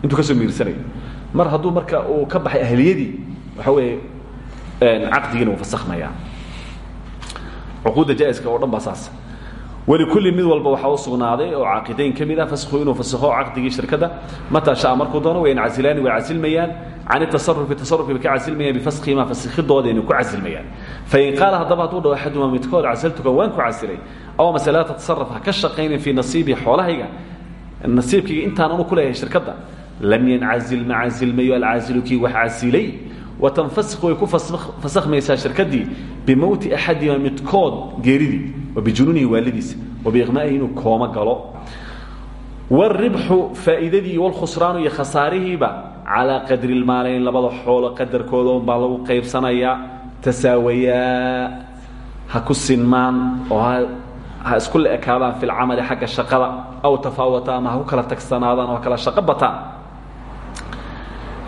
Intuu ka soo miirsanaya mar hadduu marka uu ka baxay ahliyadii waxa weeye caqdigiina wuu fasakhmaya cuquudda jaa-iska oo dhan baa saas. Wlikulli mid walba waxaa u sugnaaday oo caaqidayn ka mid ah fasku inuu fasakho caqdigii shirkadda. Mataa shaa markuu doono way casilaani way casilmayaan can itasarufi tasarufki bay ka casilmayaan bifaskhimaa faskidooda inay ku casilmayaan fain qaala haddaba hadduu dhaho axaduma midkood casiltuka waan ku casilay aw mase laa tatasaraf ha ka shaqaynin fii nasiibii xoolahayga. Nasiibkayga intaan anu ku leeyahay shirkadda. Lam yancazil ma casilmayo alcaasilu kii wax casilay watanfasik way ku fasakhmaysaa shirkaddii bimowti axadima midkood geeridii wa bijunuunihi waalidiisa wa biiqmaa'ihi inuu kooma galo wاribxu faa'iidadii wاlkhusraanu iyo khasaarihiiba calىa qadri اlmaalayn labada xoolo qadarkooda un baa lagu qaybsanayaa tasaawayaa ha ku sinmaan oo ha isku la ekaadaan fi lcamali xagga shaqada aw tafaawata ama ha ku kala tagsanaadaan oo ha kala shaqo bataan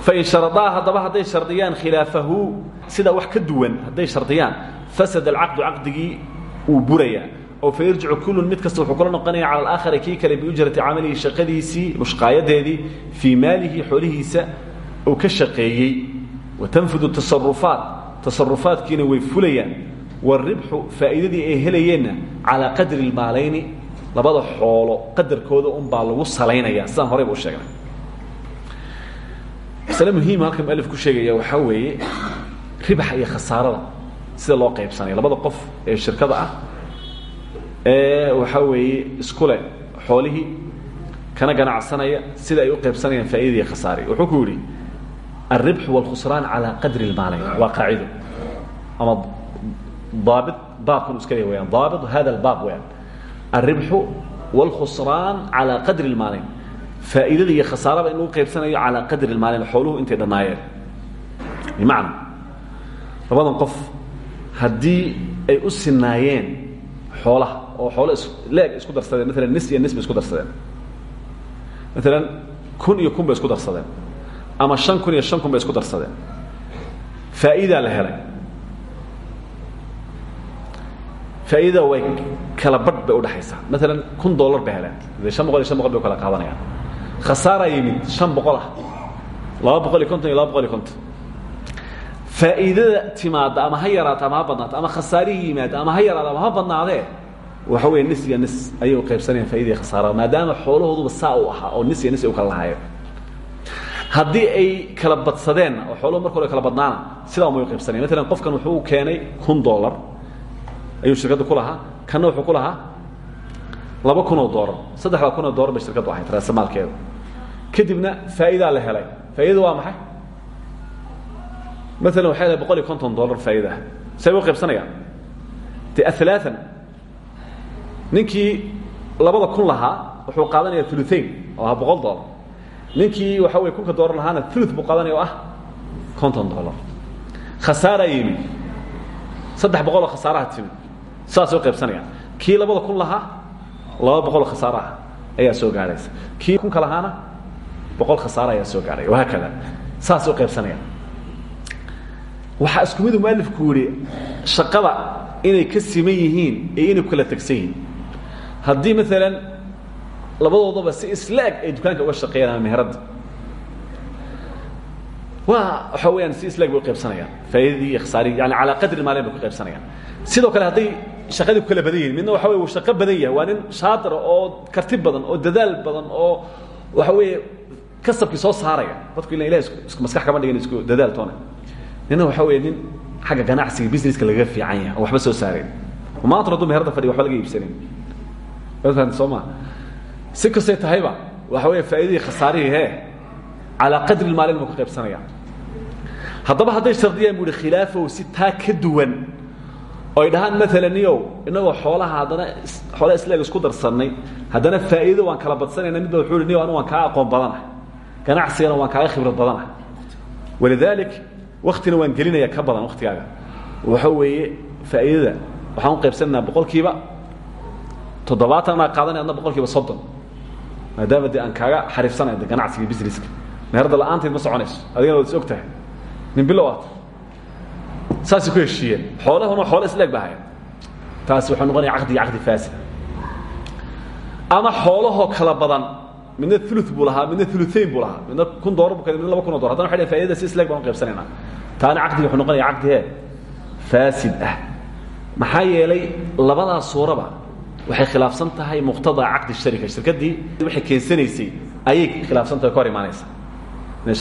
fain sharadaa haddaba hadday shardiyaan khilaafahu sidaa wax ka duwan hadday shardiyaan fasad alcaqdu caqdigii wuu burayaa oo fayarjicu kullun mid kasta wuxuu kula noqonaya cala alaakhari kii kale biujrati camalihi shaqadiisii mushqaayadeedii fii maalihi xoolihiisa uu ka shaqeeyey watanfudu tasarufaat tasarufaadkiina way fulayaan wاribxu faa'iidadii ay helayeenna calaa qadri اlmaalayni labada xoolo qadarkooda un baa lagu masale muhiima halkan mualif ku sheegaya waxaa weeye ribaxa iyo khasaarada sida loo qaybsanaya labada qof ee shirkada ah ee waxaa weeye isku leh xoolihii kana ganacsanaya sida ay u qaybsanayaan faaidada iyo khasaari wuxuu ku yidhi alribxu wاlkhusraan calى qadri اlmaalayn waa qaacido ama daabit baabkan iska le weyaan daabit hada اlbaab weyaan alribxu wاlkhusraan calى qadri اlmaalayn faa'iidada iyo khasaaraba in lagu qaybsanayo calى qadri اlmaalayn xooluhu intay dhannaayeen bimacna labadan qof haddii ay u sinaayeen xoolaha oo xoolo leeg isku darsadeen maalan nis iyo nis isku darsadeen. Maalan kun iyo kun isku darsadeen ama shan kun iyo shan kun isku darsadeen. Faa'iidaa la helay. Faa'iidada way kala badh bay udhaxaysaa maalan kun dollar bay heleen. Dee shan boqol kala qaadanayaan khasaaraa yimid shan boqol ah. Laba boqol iyo konton iyo laba boqol iyo konton. Faa'iidada timaadda ama ha yaraato ama ha badnaato ama khasaarihii yimaado ama ha yaraado ama ha badnaadee waxa weeye nis iyo nis ayay u qaybsanayaan faaida iyo khasaarada maadaama xoolahooduba saa u ahaa oo nis iyo nis ay u kala lahaayeen. Haddii ay kala badsadeenna oo xooluhu marka hore kala badnaana sidaa umay u qaybsanayan matalan qofkan wuxuu keenay kun dollar ayuu shirkadda ku lahaa kanna wuxuu ku lahaa laba kun oo doolar saddexdaa kun oo doolar bay shirkaddu ahayd raasamaalkeeda kadibna faa'iidaa la helay. Faa'iidada waa maxay? Maalan waxay lehay boqol iyo konton dollar faa'iida ah say u qaybsanayaan dee alaaan ninkii labada kun lahaa wuxuu qaadanaya uluain oo ah boqol dollar ninkii waxa wey kunka dollar lahaana ulu buu qaadanaya o ah konton dollar khasaaraa yimid saddex boqoloo khasaaraha timid. Saasay u qaybsanayaan kii labada kun lahaa laba boqoloo khasaaraha ayaa soo gaadhaysa kii kunka lahaana boqol khasaara ayaa soo gaadhaya wahaakada saasay u qaybsanayaan waxaa isku midu mualifku yihi shaqada inay ka siman yihiin iyo inay ku kala tegsan yihiin. Haddii maalan labadoodaba si isla-eg ay dukaanka uga shaqeeyaan ama meheradda waa waxa weyaan si isla-eg bay u qaybsanayaan. Faa'iidadii iyo khasaarihii yani calaa qadri maalin bay ku qaybsanayaan. Sidoo kale hadday shaqadii ku kala badan yihiin midna waxa wey uu shaqo badan yahay. Waa nin shaatira oo karti badan oo dadaal badan oo waxa weeye kasabkii soo saaraya. Dadku ila ilahi isku maskax kama dhigin isku dadaal toona. Nina waxa wey nin xagga ganacsiga businesska lagaga fiican yahay oo waxba soo saareen maanta hadduu meherda fadhiya waxba laga iibsanayn. Fahan soo ma. Si kastay tahayba waxa weya faaidadii khasaarihii he calaa qadri maalin buu ka qaybsanaya. Haddaba hadday shardiyaan bu ihi khilaafow si taa ka duwan oo ay dhahaan maalan niyow inagoo xoolaha haddana xoolaha isleeg isku darsannay haddana faa'iidada waan kala badsanayna midba wuxuu hi niyow anigu waan kaa aqoon badanah ganacsigana waan kaaga khibrad badanah walidalik waktina waan gelinaya ka badan waktigaaga waxa weeye faa'iidada waxaan u qaybsanaynaa boqolkiiba toddobaatan anaa qaadanay adna boqol kiiba soddon. Maadaama de aan kaaga xariifsanayo de ganacsiga busineska meherda la'aanteed ma soconayso adigana waad is og tahay nin bilow aad saasay ku heshiiyeen. Xoolahuna xoolo isleeg ba haya taasi waxay noqonaya caqdigi caqdi faasid ama xoolahoo kala badan midna ulu buu lahaa midna uluain buu lahaa midna kun dolar bu midna laba kun o dolar haddana waxay faidada si isleeg baan u qaybsanaynaa. Taana caqdigi wuxuu noqonaya caqdigee faasid ah. Maxaa yeelay labadaas suuraba waxay khilaafsan tahay muqtadaa caqdi sharika shirkaddii waxay keensanaysay ayay khilaafsan tahay ka hor imaanaysa.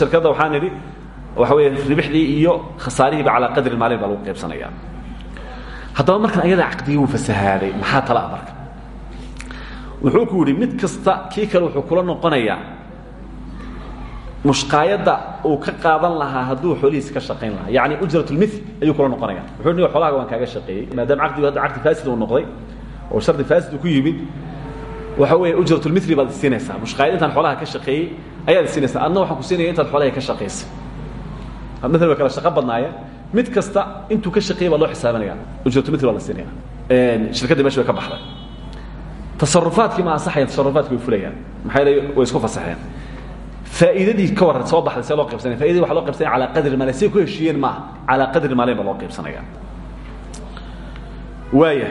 Shirkadda waxaan idhi waxa weeye ribixdii iyo khasaarihiiba calaa qadri maalin baa lagu qaybsanaya haddaba markan ayada caqdigii wuu fasahaaday maxaa tala ah marka? Wuxuu ku yidhi mid kasta kii kale wuxuu kula noqonayaa. Mushqaayadda uu ka qaadan lahaa hadduu xoolihiisa ka shaqayn lahaa. Yacni ujratulmil ayuu kula noqonaya wuxuu niyo xoolahaga waan kaaga shaqeeyey. Maadaama caqdigu hadda caqdi faasid uu noqday oo shardi faasid uu ku yimid waxa weeye ujratulmili baad isiinaysaa mushqaayad intaan xoolaha ka shaqeeyey ayaad isiinaysaa adna waxaan ku siinaya intaad xoolaha ka shaqaysay ba kala shaqo badnaayeen mid kasta intuu ka shaqeeyay loo xisaabanaya ujratumtri baa la siinaya shirkadda meshi ka baxday. Tasarufaadkii ma ansaxayan tasarufaadki way fulayaan. Maxaa yeelay isku fasaxeen. Faa'iidadii ka warran soo baxday see loo qaybsanaya waxa loo qaybsanaya calaa qadri maalen ku heshiiyeen maaha calaa qadri maalen loo qaybsanaya waaya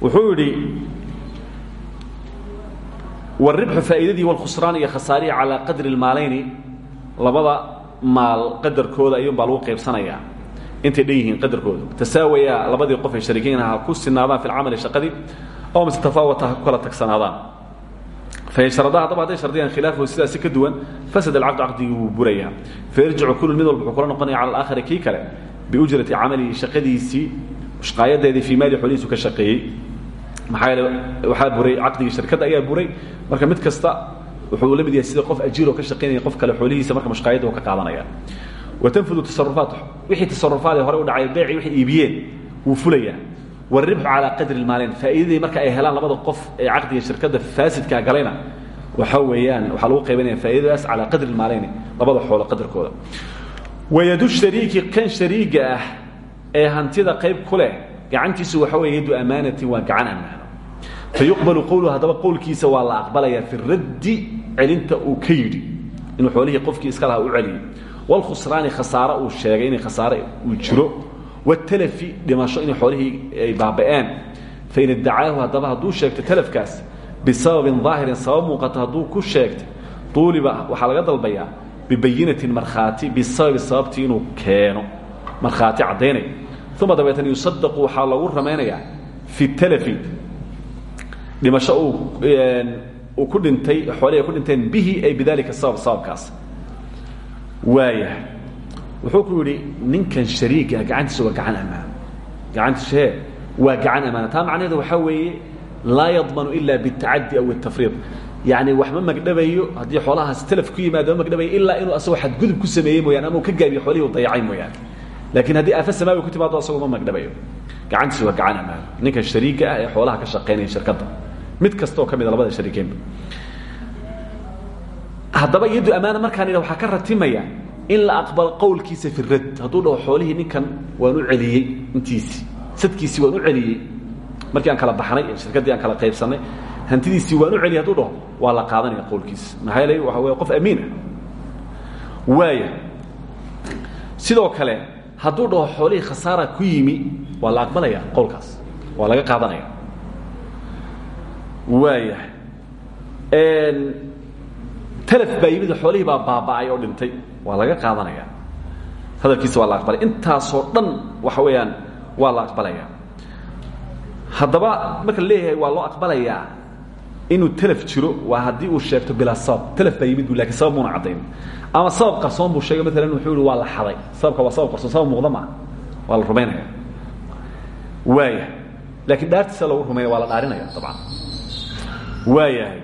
wuxuu yidhi waribxu faa'iidadii walkhusraan iyo khasaarihi calaa qadri lmaalayni labada maal qadarkooda ayuun baa lagu qaybsanayaa intay dhan yihiin qadarkooda tasaawaya labadii qof ay shariikiin ha ku sinaadaan fi lcamali shaqadii oo mise tafaawata ha ku kala tagsanaadaan. Fain sharada haddaba hadday shardiyaan khilaafahu sidaasi ka duwan fasad alcaqdu caqdigii wuu burayaa. Fayrjicu kulun mid walba wuxuu kula noqonaya cala alaakhari kii kale biujrati camalihi shaqadiisii mushqaayadeedii fii maali xoolihiisu ka shaqeeyey. Maxaa yeele waxaa buray caqdigii shirkadda ayaa buray. Marka mid kasta wuxuu la mid yahay sida qof ajiiroo ka shaqaynaya qof kale xoolihiisa marka mashqaayadda uu ka qaadanaya. Watanfudu tasarufaat wixii tasarufaadee hore u dhacay beeci waxay iibiyeen wuu fulayaa waribxu calaa qadri ilmaalin faa'iidadii marka ay helaan labada qof ee caqdiga shirkadda faasidkaa galayna waxaa weeyaan waxaa lagu qaybanaya faa'iidadaas calaa qadri ilmaalini labada xoolo qadarkooda. Wayadu shariiki kan shariiga ah ee hantida qayb ku leh gacantiisu waxa weeye yadu amaanatin waa gacan ammaano fayuqbalu qowluhu haddaba qowlkiisa waa la aqbalayaa fi raddi celinta uu ka yidhi inuu xoolihii qofkii iska lahaa u celiyey wlkhusraani khasaare uu sheegay inay khasaare uu jiro watalafi dhimasho inay xoolihii ay baaba'een fain iddacaahu haddaba hadduu sheegto talafkaas bisababin daahirin sabab muuqata hadduu ku sheegto tuuliba waxaa laga dalbayaa bibayinatin markhaati bisababi sababtii inuu keeno markhaati caddaynaya uma dabeetana yusadaqu waxaa lagu ramaynayaa fi talafi dhimasho uu ku dhintay xoolihii ay ku dhinteen bihi ay bidalika sabab sababkaas. Waayahay. Wuxuu ku yidhi ninkan shariiga ah, gacantiisa waa gacan ammaan. Gacantiisahee waa gacan ammaana taa macnaheedu waxaa weeye laa yadmanu ila bitacadi aw tafriid. Yani wax ma magdhabayo haddii xoolahaas talaf ku yimaado ma magdhabayo ilaa inuu asagoo xadgudub ku sameeyey mooyaane ama uu ka gaabiyo xoolihii u dayacay mooyaane. Laakiin haddii aafa samaawi ku timaado asagoo ma magdhabayo. Gacantiisa waa gacan ammaan. Ninkan shariiga ah ee xoolaha ka shaqaynaya shirkadda mid kasta oo ka mida labada shariikeenba haddaba iyadu amaana markaan waxaa ka ratimaya in la aqbalo qowlkiisa fi rad. Hadduu dhaho xoolihii ninkan waan u celiyey intiisii sadkiisii waan u celiyey markii aan kala baxnay shirkaddii aan kala qaybsannay hantidiisii waan u celiyay haduu dhaho waa la qaadanaya qowlkiisa. Maxaa yeelay waxa wey qof amiinah waaya sidoo kale hadduu dhaho xoolihii khasaara ku yimi waa la aqbalaya qowlkaas waa laga qaadanaya waaya talaf baa yimid xoolihii baa baaba'ay oo dhintay. Waa laga qaadanaya hadalkiisa waa la aqbalaya intaasoo dhan waxa weeyaan waa la aqbalaya haddaba marka leeyahay waa loo aqbalayaa inuu talaf jiro waa haddii uu sheegto bilaa sabab. Talaf baa yimid bu laakiin sabab muuna caddayn. Ama sabab qarsoon buu sheegay maalan wuxuu yihi waa la xaday. Sababka waa sabab qarsoon sabab muuqda maa waa la rumaynaya waaya laakiin dhaartiisa loogu rumaynaya waa la dhaarinaya dabcan waayahay.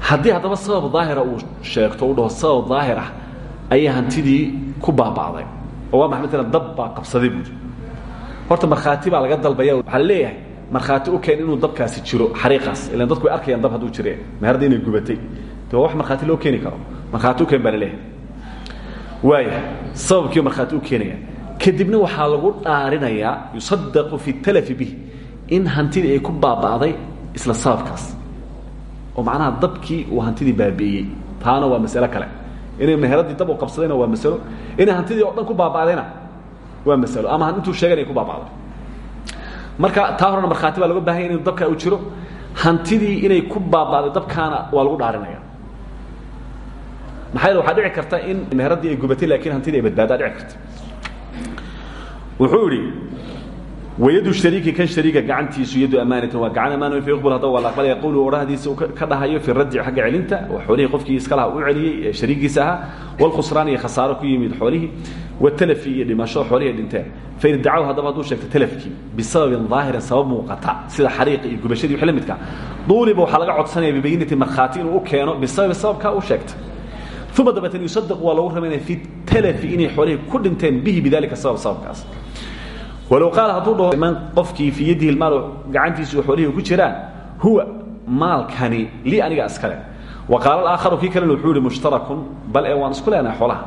Haddii haddaba sabab daahira uu sheegto u dhaho sabab daahir ah ayaa hantidii ku baaba'day. Oo waa maxa maalan dab baa qabsaday buuri horta markhaati baa laga dalbaya waxaa leeyahay markhaati u keen inuu dabkaasi jiro xariiqaas. Ilan dadku way arkayaan dab hadduu jire meherda inay gubatay? De waa wax markhaati loo keeni karo. Markhaati u keen baa la leeyahay. Waaya sababkiiba markhaati u keenaya. Kadibna waxaa lagu dhaarinayaa yusadaqu fi talafi bih in hantidii ay ku baaba'day isla sababkaas oo macnaha dabkii uu hantidii baabi'iyey. Taana waa masalo kale. Inay meheradii dab u qabsadayna waa masalo. Inay hantidii oo dhan ku baaba'dayna waa masalo. Ama intuu sheegay inay ku baaba'day marka taa horena markhaati baa loga bahanya inu dabkaa u jiro. Hantidii inay ku baaba'day dabkaana waa lagu dhaarinaya. Maxaa yeele waxaa dhici karta in meheradii ay gubatay laakiin hantidii ay badbaadaa dhici karta? Wuxuu idhi wayadu shariiki kan shariiga gacantiisu yadu amaanatan waa gacan amaan fa yuqbal haddaba waa la aqbalaya qowluhu odhahdiisa uu ka dhahayo fi raddi xagga celinta. Oo xoolihii qofkii iska laha u celiyey ee shariigiisa ahaa. Walkhusraan iyo khasaaro ku yimid xoolihii watalafi iyo dhimasho xoolihii dhinteen. Fain iddacaw haddaba hadduu sheegto talafkii bisababin daahirin sabab muuqata. Sida xariiqi iyo gubashadii wix la midka. Duuliba waxaa laga codsanaya bibayinati markhaati inuu u keeno bisababi sababkaa u sheegtay. Uma dabeetana yusadaq waa lagu ramaynaya fi talafi inay xoolihii ku dhinteen bihi bidalika sabab sababkaas walow qaal hadduu dhaho man qofkii fii yadihi lmaal gacantiisu xoolihii ku jiraan huwa maalkani lii aniga iskale wa qaala alaakharu kii kalena wuxuu yihi mushtarakun bal ee waan isku leenahay xoolahan.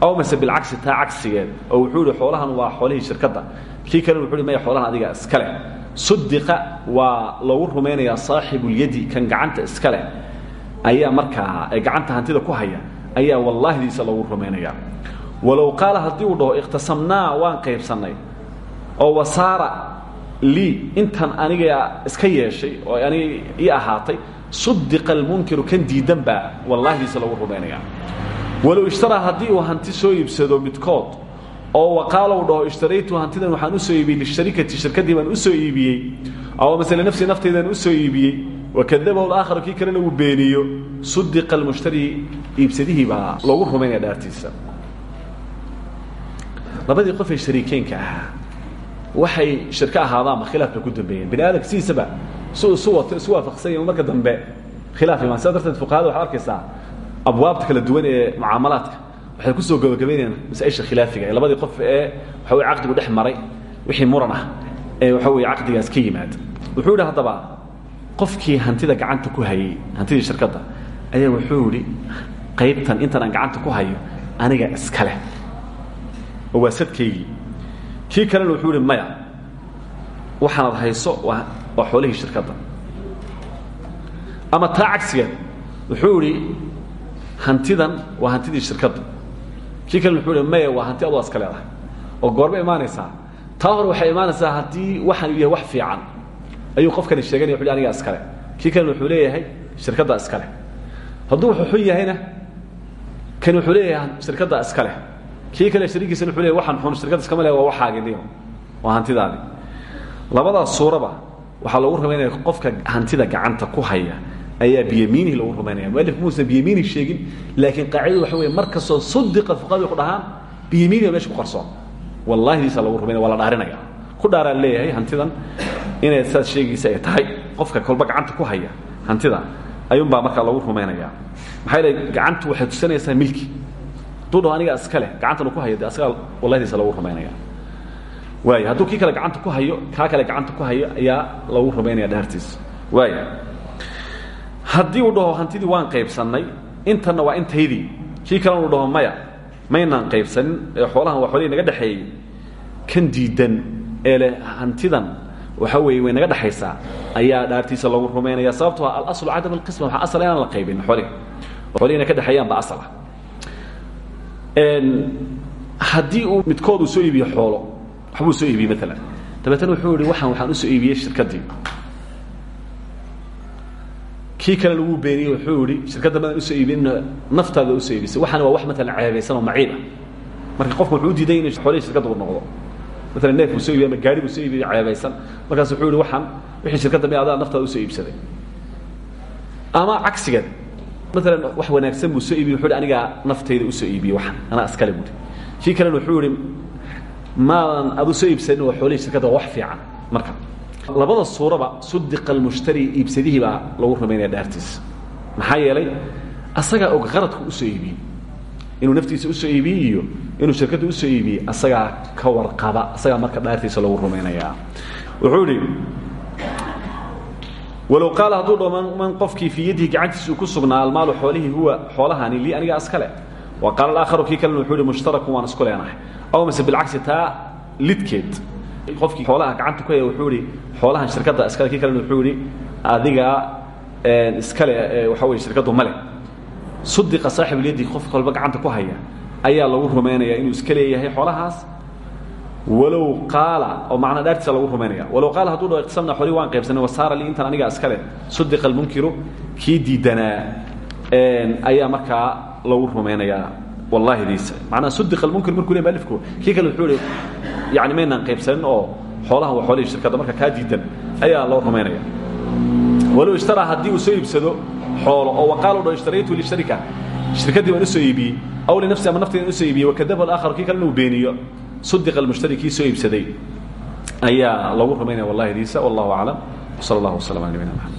Aw mase bilcagsi taa cagsigeed. Oo wuxuu yihi xoolahan waa xoolihii shirkadda. Kii kalena wuxuu hi maya xoolahan adiga iskale sudiqa waa loogu rumaynayaa saaxibulyadi kan gacanta iskale ayaa markaa ee gacanta hantida ku haya ayaa wallaahidiisa loogu rumaynayaa. Walow qaala haddii uu dhaho ikhtasamnaa waan qaybsannay oo wasaara lii intan aniga iska yeeshay oo aniga ii ahaatay sudiqa almunkiru kan diidan baa wallaahidiisa lagu rumaynayaa walow ishtaraa haddii uu hanti soo iibsado midkood oo waqaala uu dhaho ishtaraytu hantidan waxaan u soo iibiyey lisharikati shirkaddii baan u soo iibiyey aw masle nafsii naftaydan u soo iibiyey wakadabahu alaakharu kii kalena uu beeniyo sudiqa almushtari iibsadihii baa loogu rumaynaya dhaartiisa. Labadii qof ee shariikeenka ahaa waxay shirko ahaadaanba khilaaf bay ku dambeeyeen. Bani aadamka sidiisaba si isu wato isu waafaqsanya marka dambe khilaaf imaan. Sidaa darteed fuqahada waxaad arkaysaa abwaabta kala duwan ee mucaamalaadka. Waxay ku soo gabagabaynayaan masaa-isha khilaafiga ee labadii qof ee waxa weye caqdigu dhex maray wixii muran ah ee waxa weye caqdigaas ka yimaada wuxuu yidhi haddaba qofkii hantida gacanta ku hayay hantidii shirkadda ayaa wuxuu yidhi qaybtan intan aan gacanta ku hayo aniga iskale oo waa sadkaygii kii kalena wuxuu ihi maya waxaanad hayso waa xoolihii shirkadda. Ama taa cagsigeed wuxuu idhi hantidan waa hantidii shirkadda. Kii kalena wuxuu ihi maya waa hanti adoo iska leedahay. Oo goorma imaanaysaa. Taa hore waxay imaanaysaa haddii waxaan yahay wax fiican. Ayuu qofkani sheeganaya wuxu aniga iskale kii kalena wuxuu leeyahay shirkadda iskale hadduu wuxuu xun yahayna kani wuxuu leeyahay shirkadda iskale kii kale shariikiisana wuxuu leeyahay waxaan xun shirkadda iskama le waa waxaaginiyo waa hantidaadi labadaas suuraba waxaa loogu rumaynaya qofka hantida gacanta ku haya ayaa biyamiinihi loogu rumaynaya mualif muusan biyamiini sheegin laakiin qaacidadu waxa wey mar kastoo sudiqa fuqahadu ku dhahaan biyamiiniha meesha ku qarsoon. Wallahidiisa lagu rumaynaya waa la ku dhaaraa leeyahay hantidan inay saad sheegaysa ay tahay. Qofka kolba gacanta ku haya hantida ayuunbaa markaa lagu rumaynaya maxaa yeele gacantu waxay tusinaysaa milki hadduu dhaho aniga iska leh gacantanu ku hayo de asagaa wallahidiisa lagu rumaynaya waay hadduu kii kale gacanta ku hayo kaa kale gacanta ku hayo ayaa lagu rumaynaya dhaartiisa waay haddii uu dhaho hantidii waan qaybsannay intanna waa intaydii kii kalena uu dhaho maya maynaan qaybsanin ee xoolahan waa xoolihii naga dhexeeyey. Kan diidan ee leh hantidan waxa weeye way naga dhexaysaa. Ayaa dhaartiisa lagu rumaynaya sababtoo ah alaslu cadam alqisma waxaa asala inaan la qaybin xoolihi xoolihi inay ka dhexeeyaan ba asala haddii uu midkood uu soo iibiyo xoolo waxbuu soo iibiyey maalan dabeetana wuxuu yihi waxaan waxaan u soo iibiyey shirkaddii kii kalena wuu beeniyey wuxuu yihi shirkadda madaan u soo iibinna naftaada u soo iibisay waxaana waa wax maalan ceebaysan oo maciib ah. Marka qofku wuxuu u diiday inay xoolihii shirkadda u noqdo maalan neef buu soo iibiy ama gaari buu soo iibiyey ceebaysan. Markaas wuxuu yihi waxaan wixii shirkadda mi adaa naftaada u soo iibsaday. Ama cagsigeed maalan wax wanaagsan buu soo wuxuu yihi anigaa naftayda u soo iibiyey waxan anaa iskale buuri kii kalena wuxuu yihi maadan adu soo iibsanin waa xoolihii shirkadda wax fiican. Marka labada suuraba sudiqa almushtari iibsadihii baa lagu rumaynaya dhaartiisa maxaa yeelay asagaa og qaradku u soo iibiyey inuu naftiisa u soo iibiyey iyo inuu shirkadda u soo iibiyey asagaa ka warqaba asagaa marka dhaartiisa lagu rumaynayaa wuxuu idhi walow qaala hadduu dho man qofkii fii yadihi gacantiisa uu ku sugnaa almaalu xoolihii huwa xoolahani lii anigaa iskale. Wa qaala alaakharu kii kalena wuxuu ihi mushtarakun waan isku leenahay. Aw mise bilcagsi taa lidkeed. Qofkii xoolaha gacanta ku haya wuxuu ihi xoolahan shirkadda iskale. Kii kalena wuxuu ihi adigaa iskale waxa weye shirkaddu male sudiqa saaxibulyadi qofka kolba gacanta ku haya ayaa lagu rumaynaya inuu iska leeyahay xoolahaas walow qaala oo macnaa dhaartiisa lagu rumaynaya walow qaala hadduu dhaho iqsamna xoolii waan qaybsanay wasaara lii intan anigaa iskale sudiqa almunkiru kii diidanaa ayaa markaa lagu rumaynayaa wallahidiisa macnaha sudiqa almunkir markuu le malifku kii kale wuxuu ihi yani maynaan qaybsanin oo xoolahan waa xoolihii shirkadda marka kaa diidan ayaa loo rumaynaya walow ishtaraa haddii uu soo iibsado xoolo oo waqaal dho ishtaraytu lisharika shirkaddii baan u soo iibiyey aw linafsi ama nafteydan u soo iibiyey wakadaba alaakhar kii kalena uu beeniyo sudiqa almushtari kii soo iibsaday. Ayaa lagu rumaynaya wallahidiisa wallahu aclam wsala allah wasalam ala nabina maxamed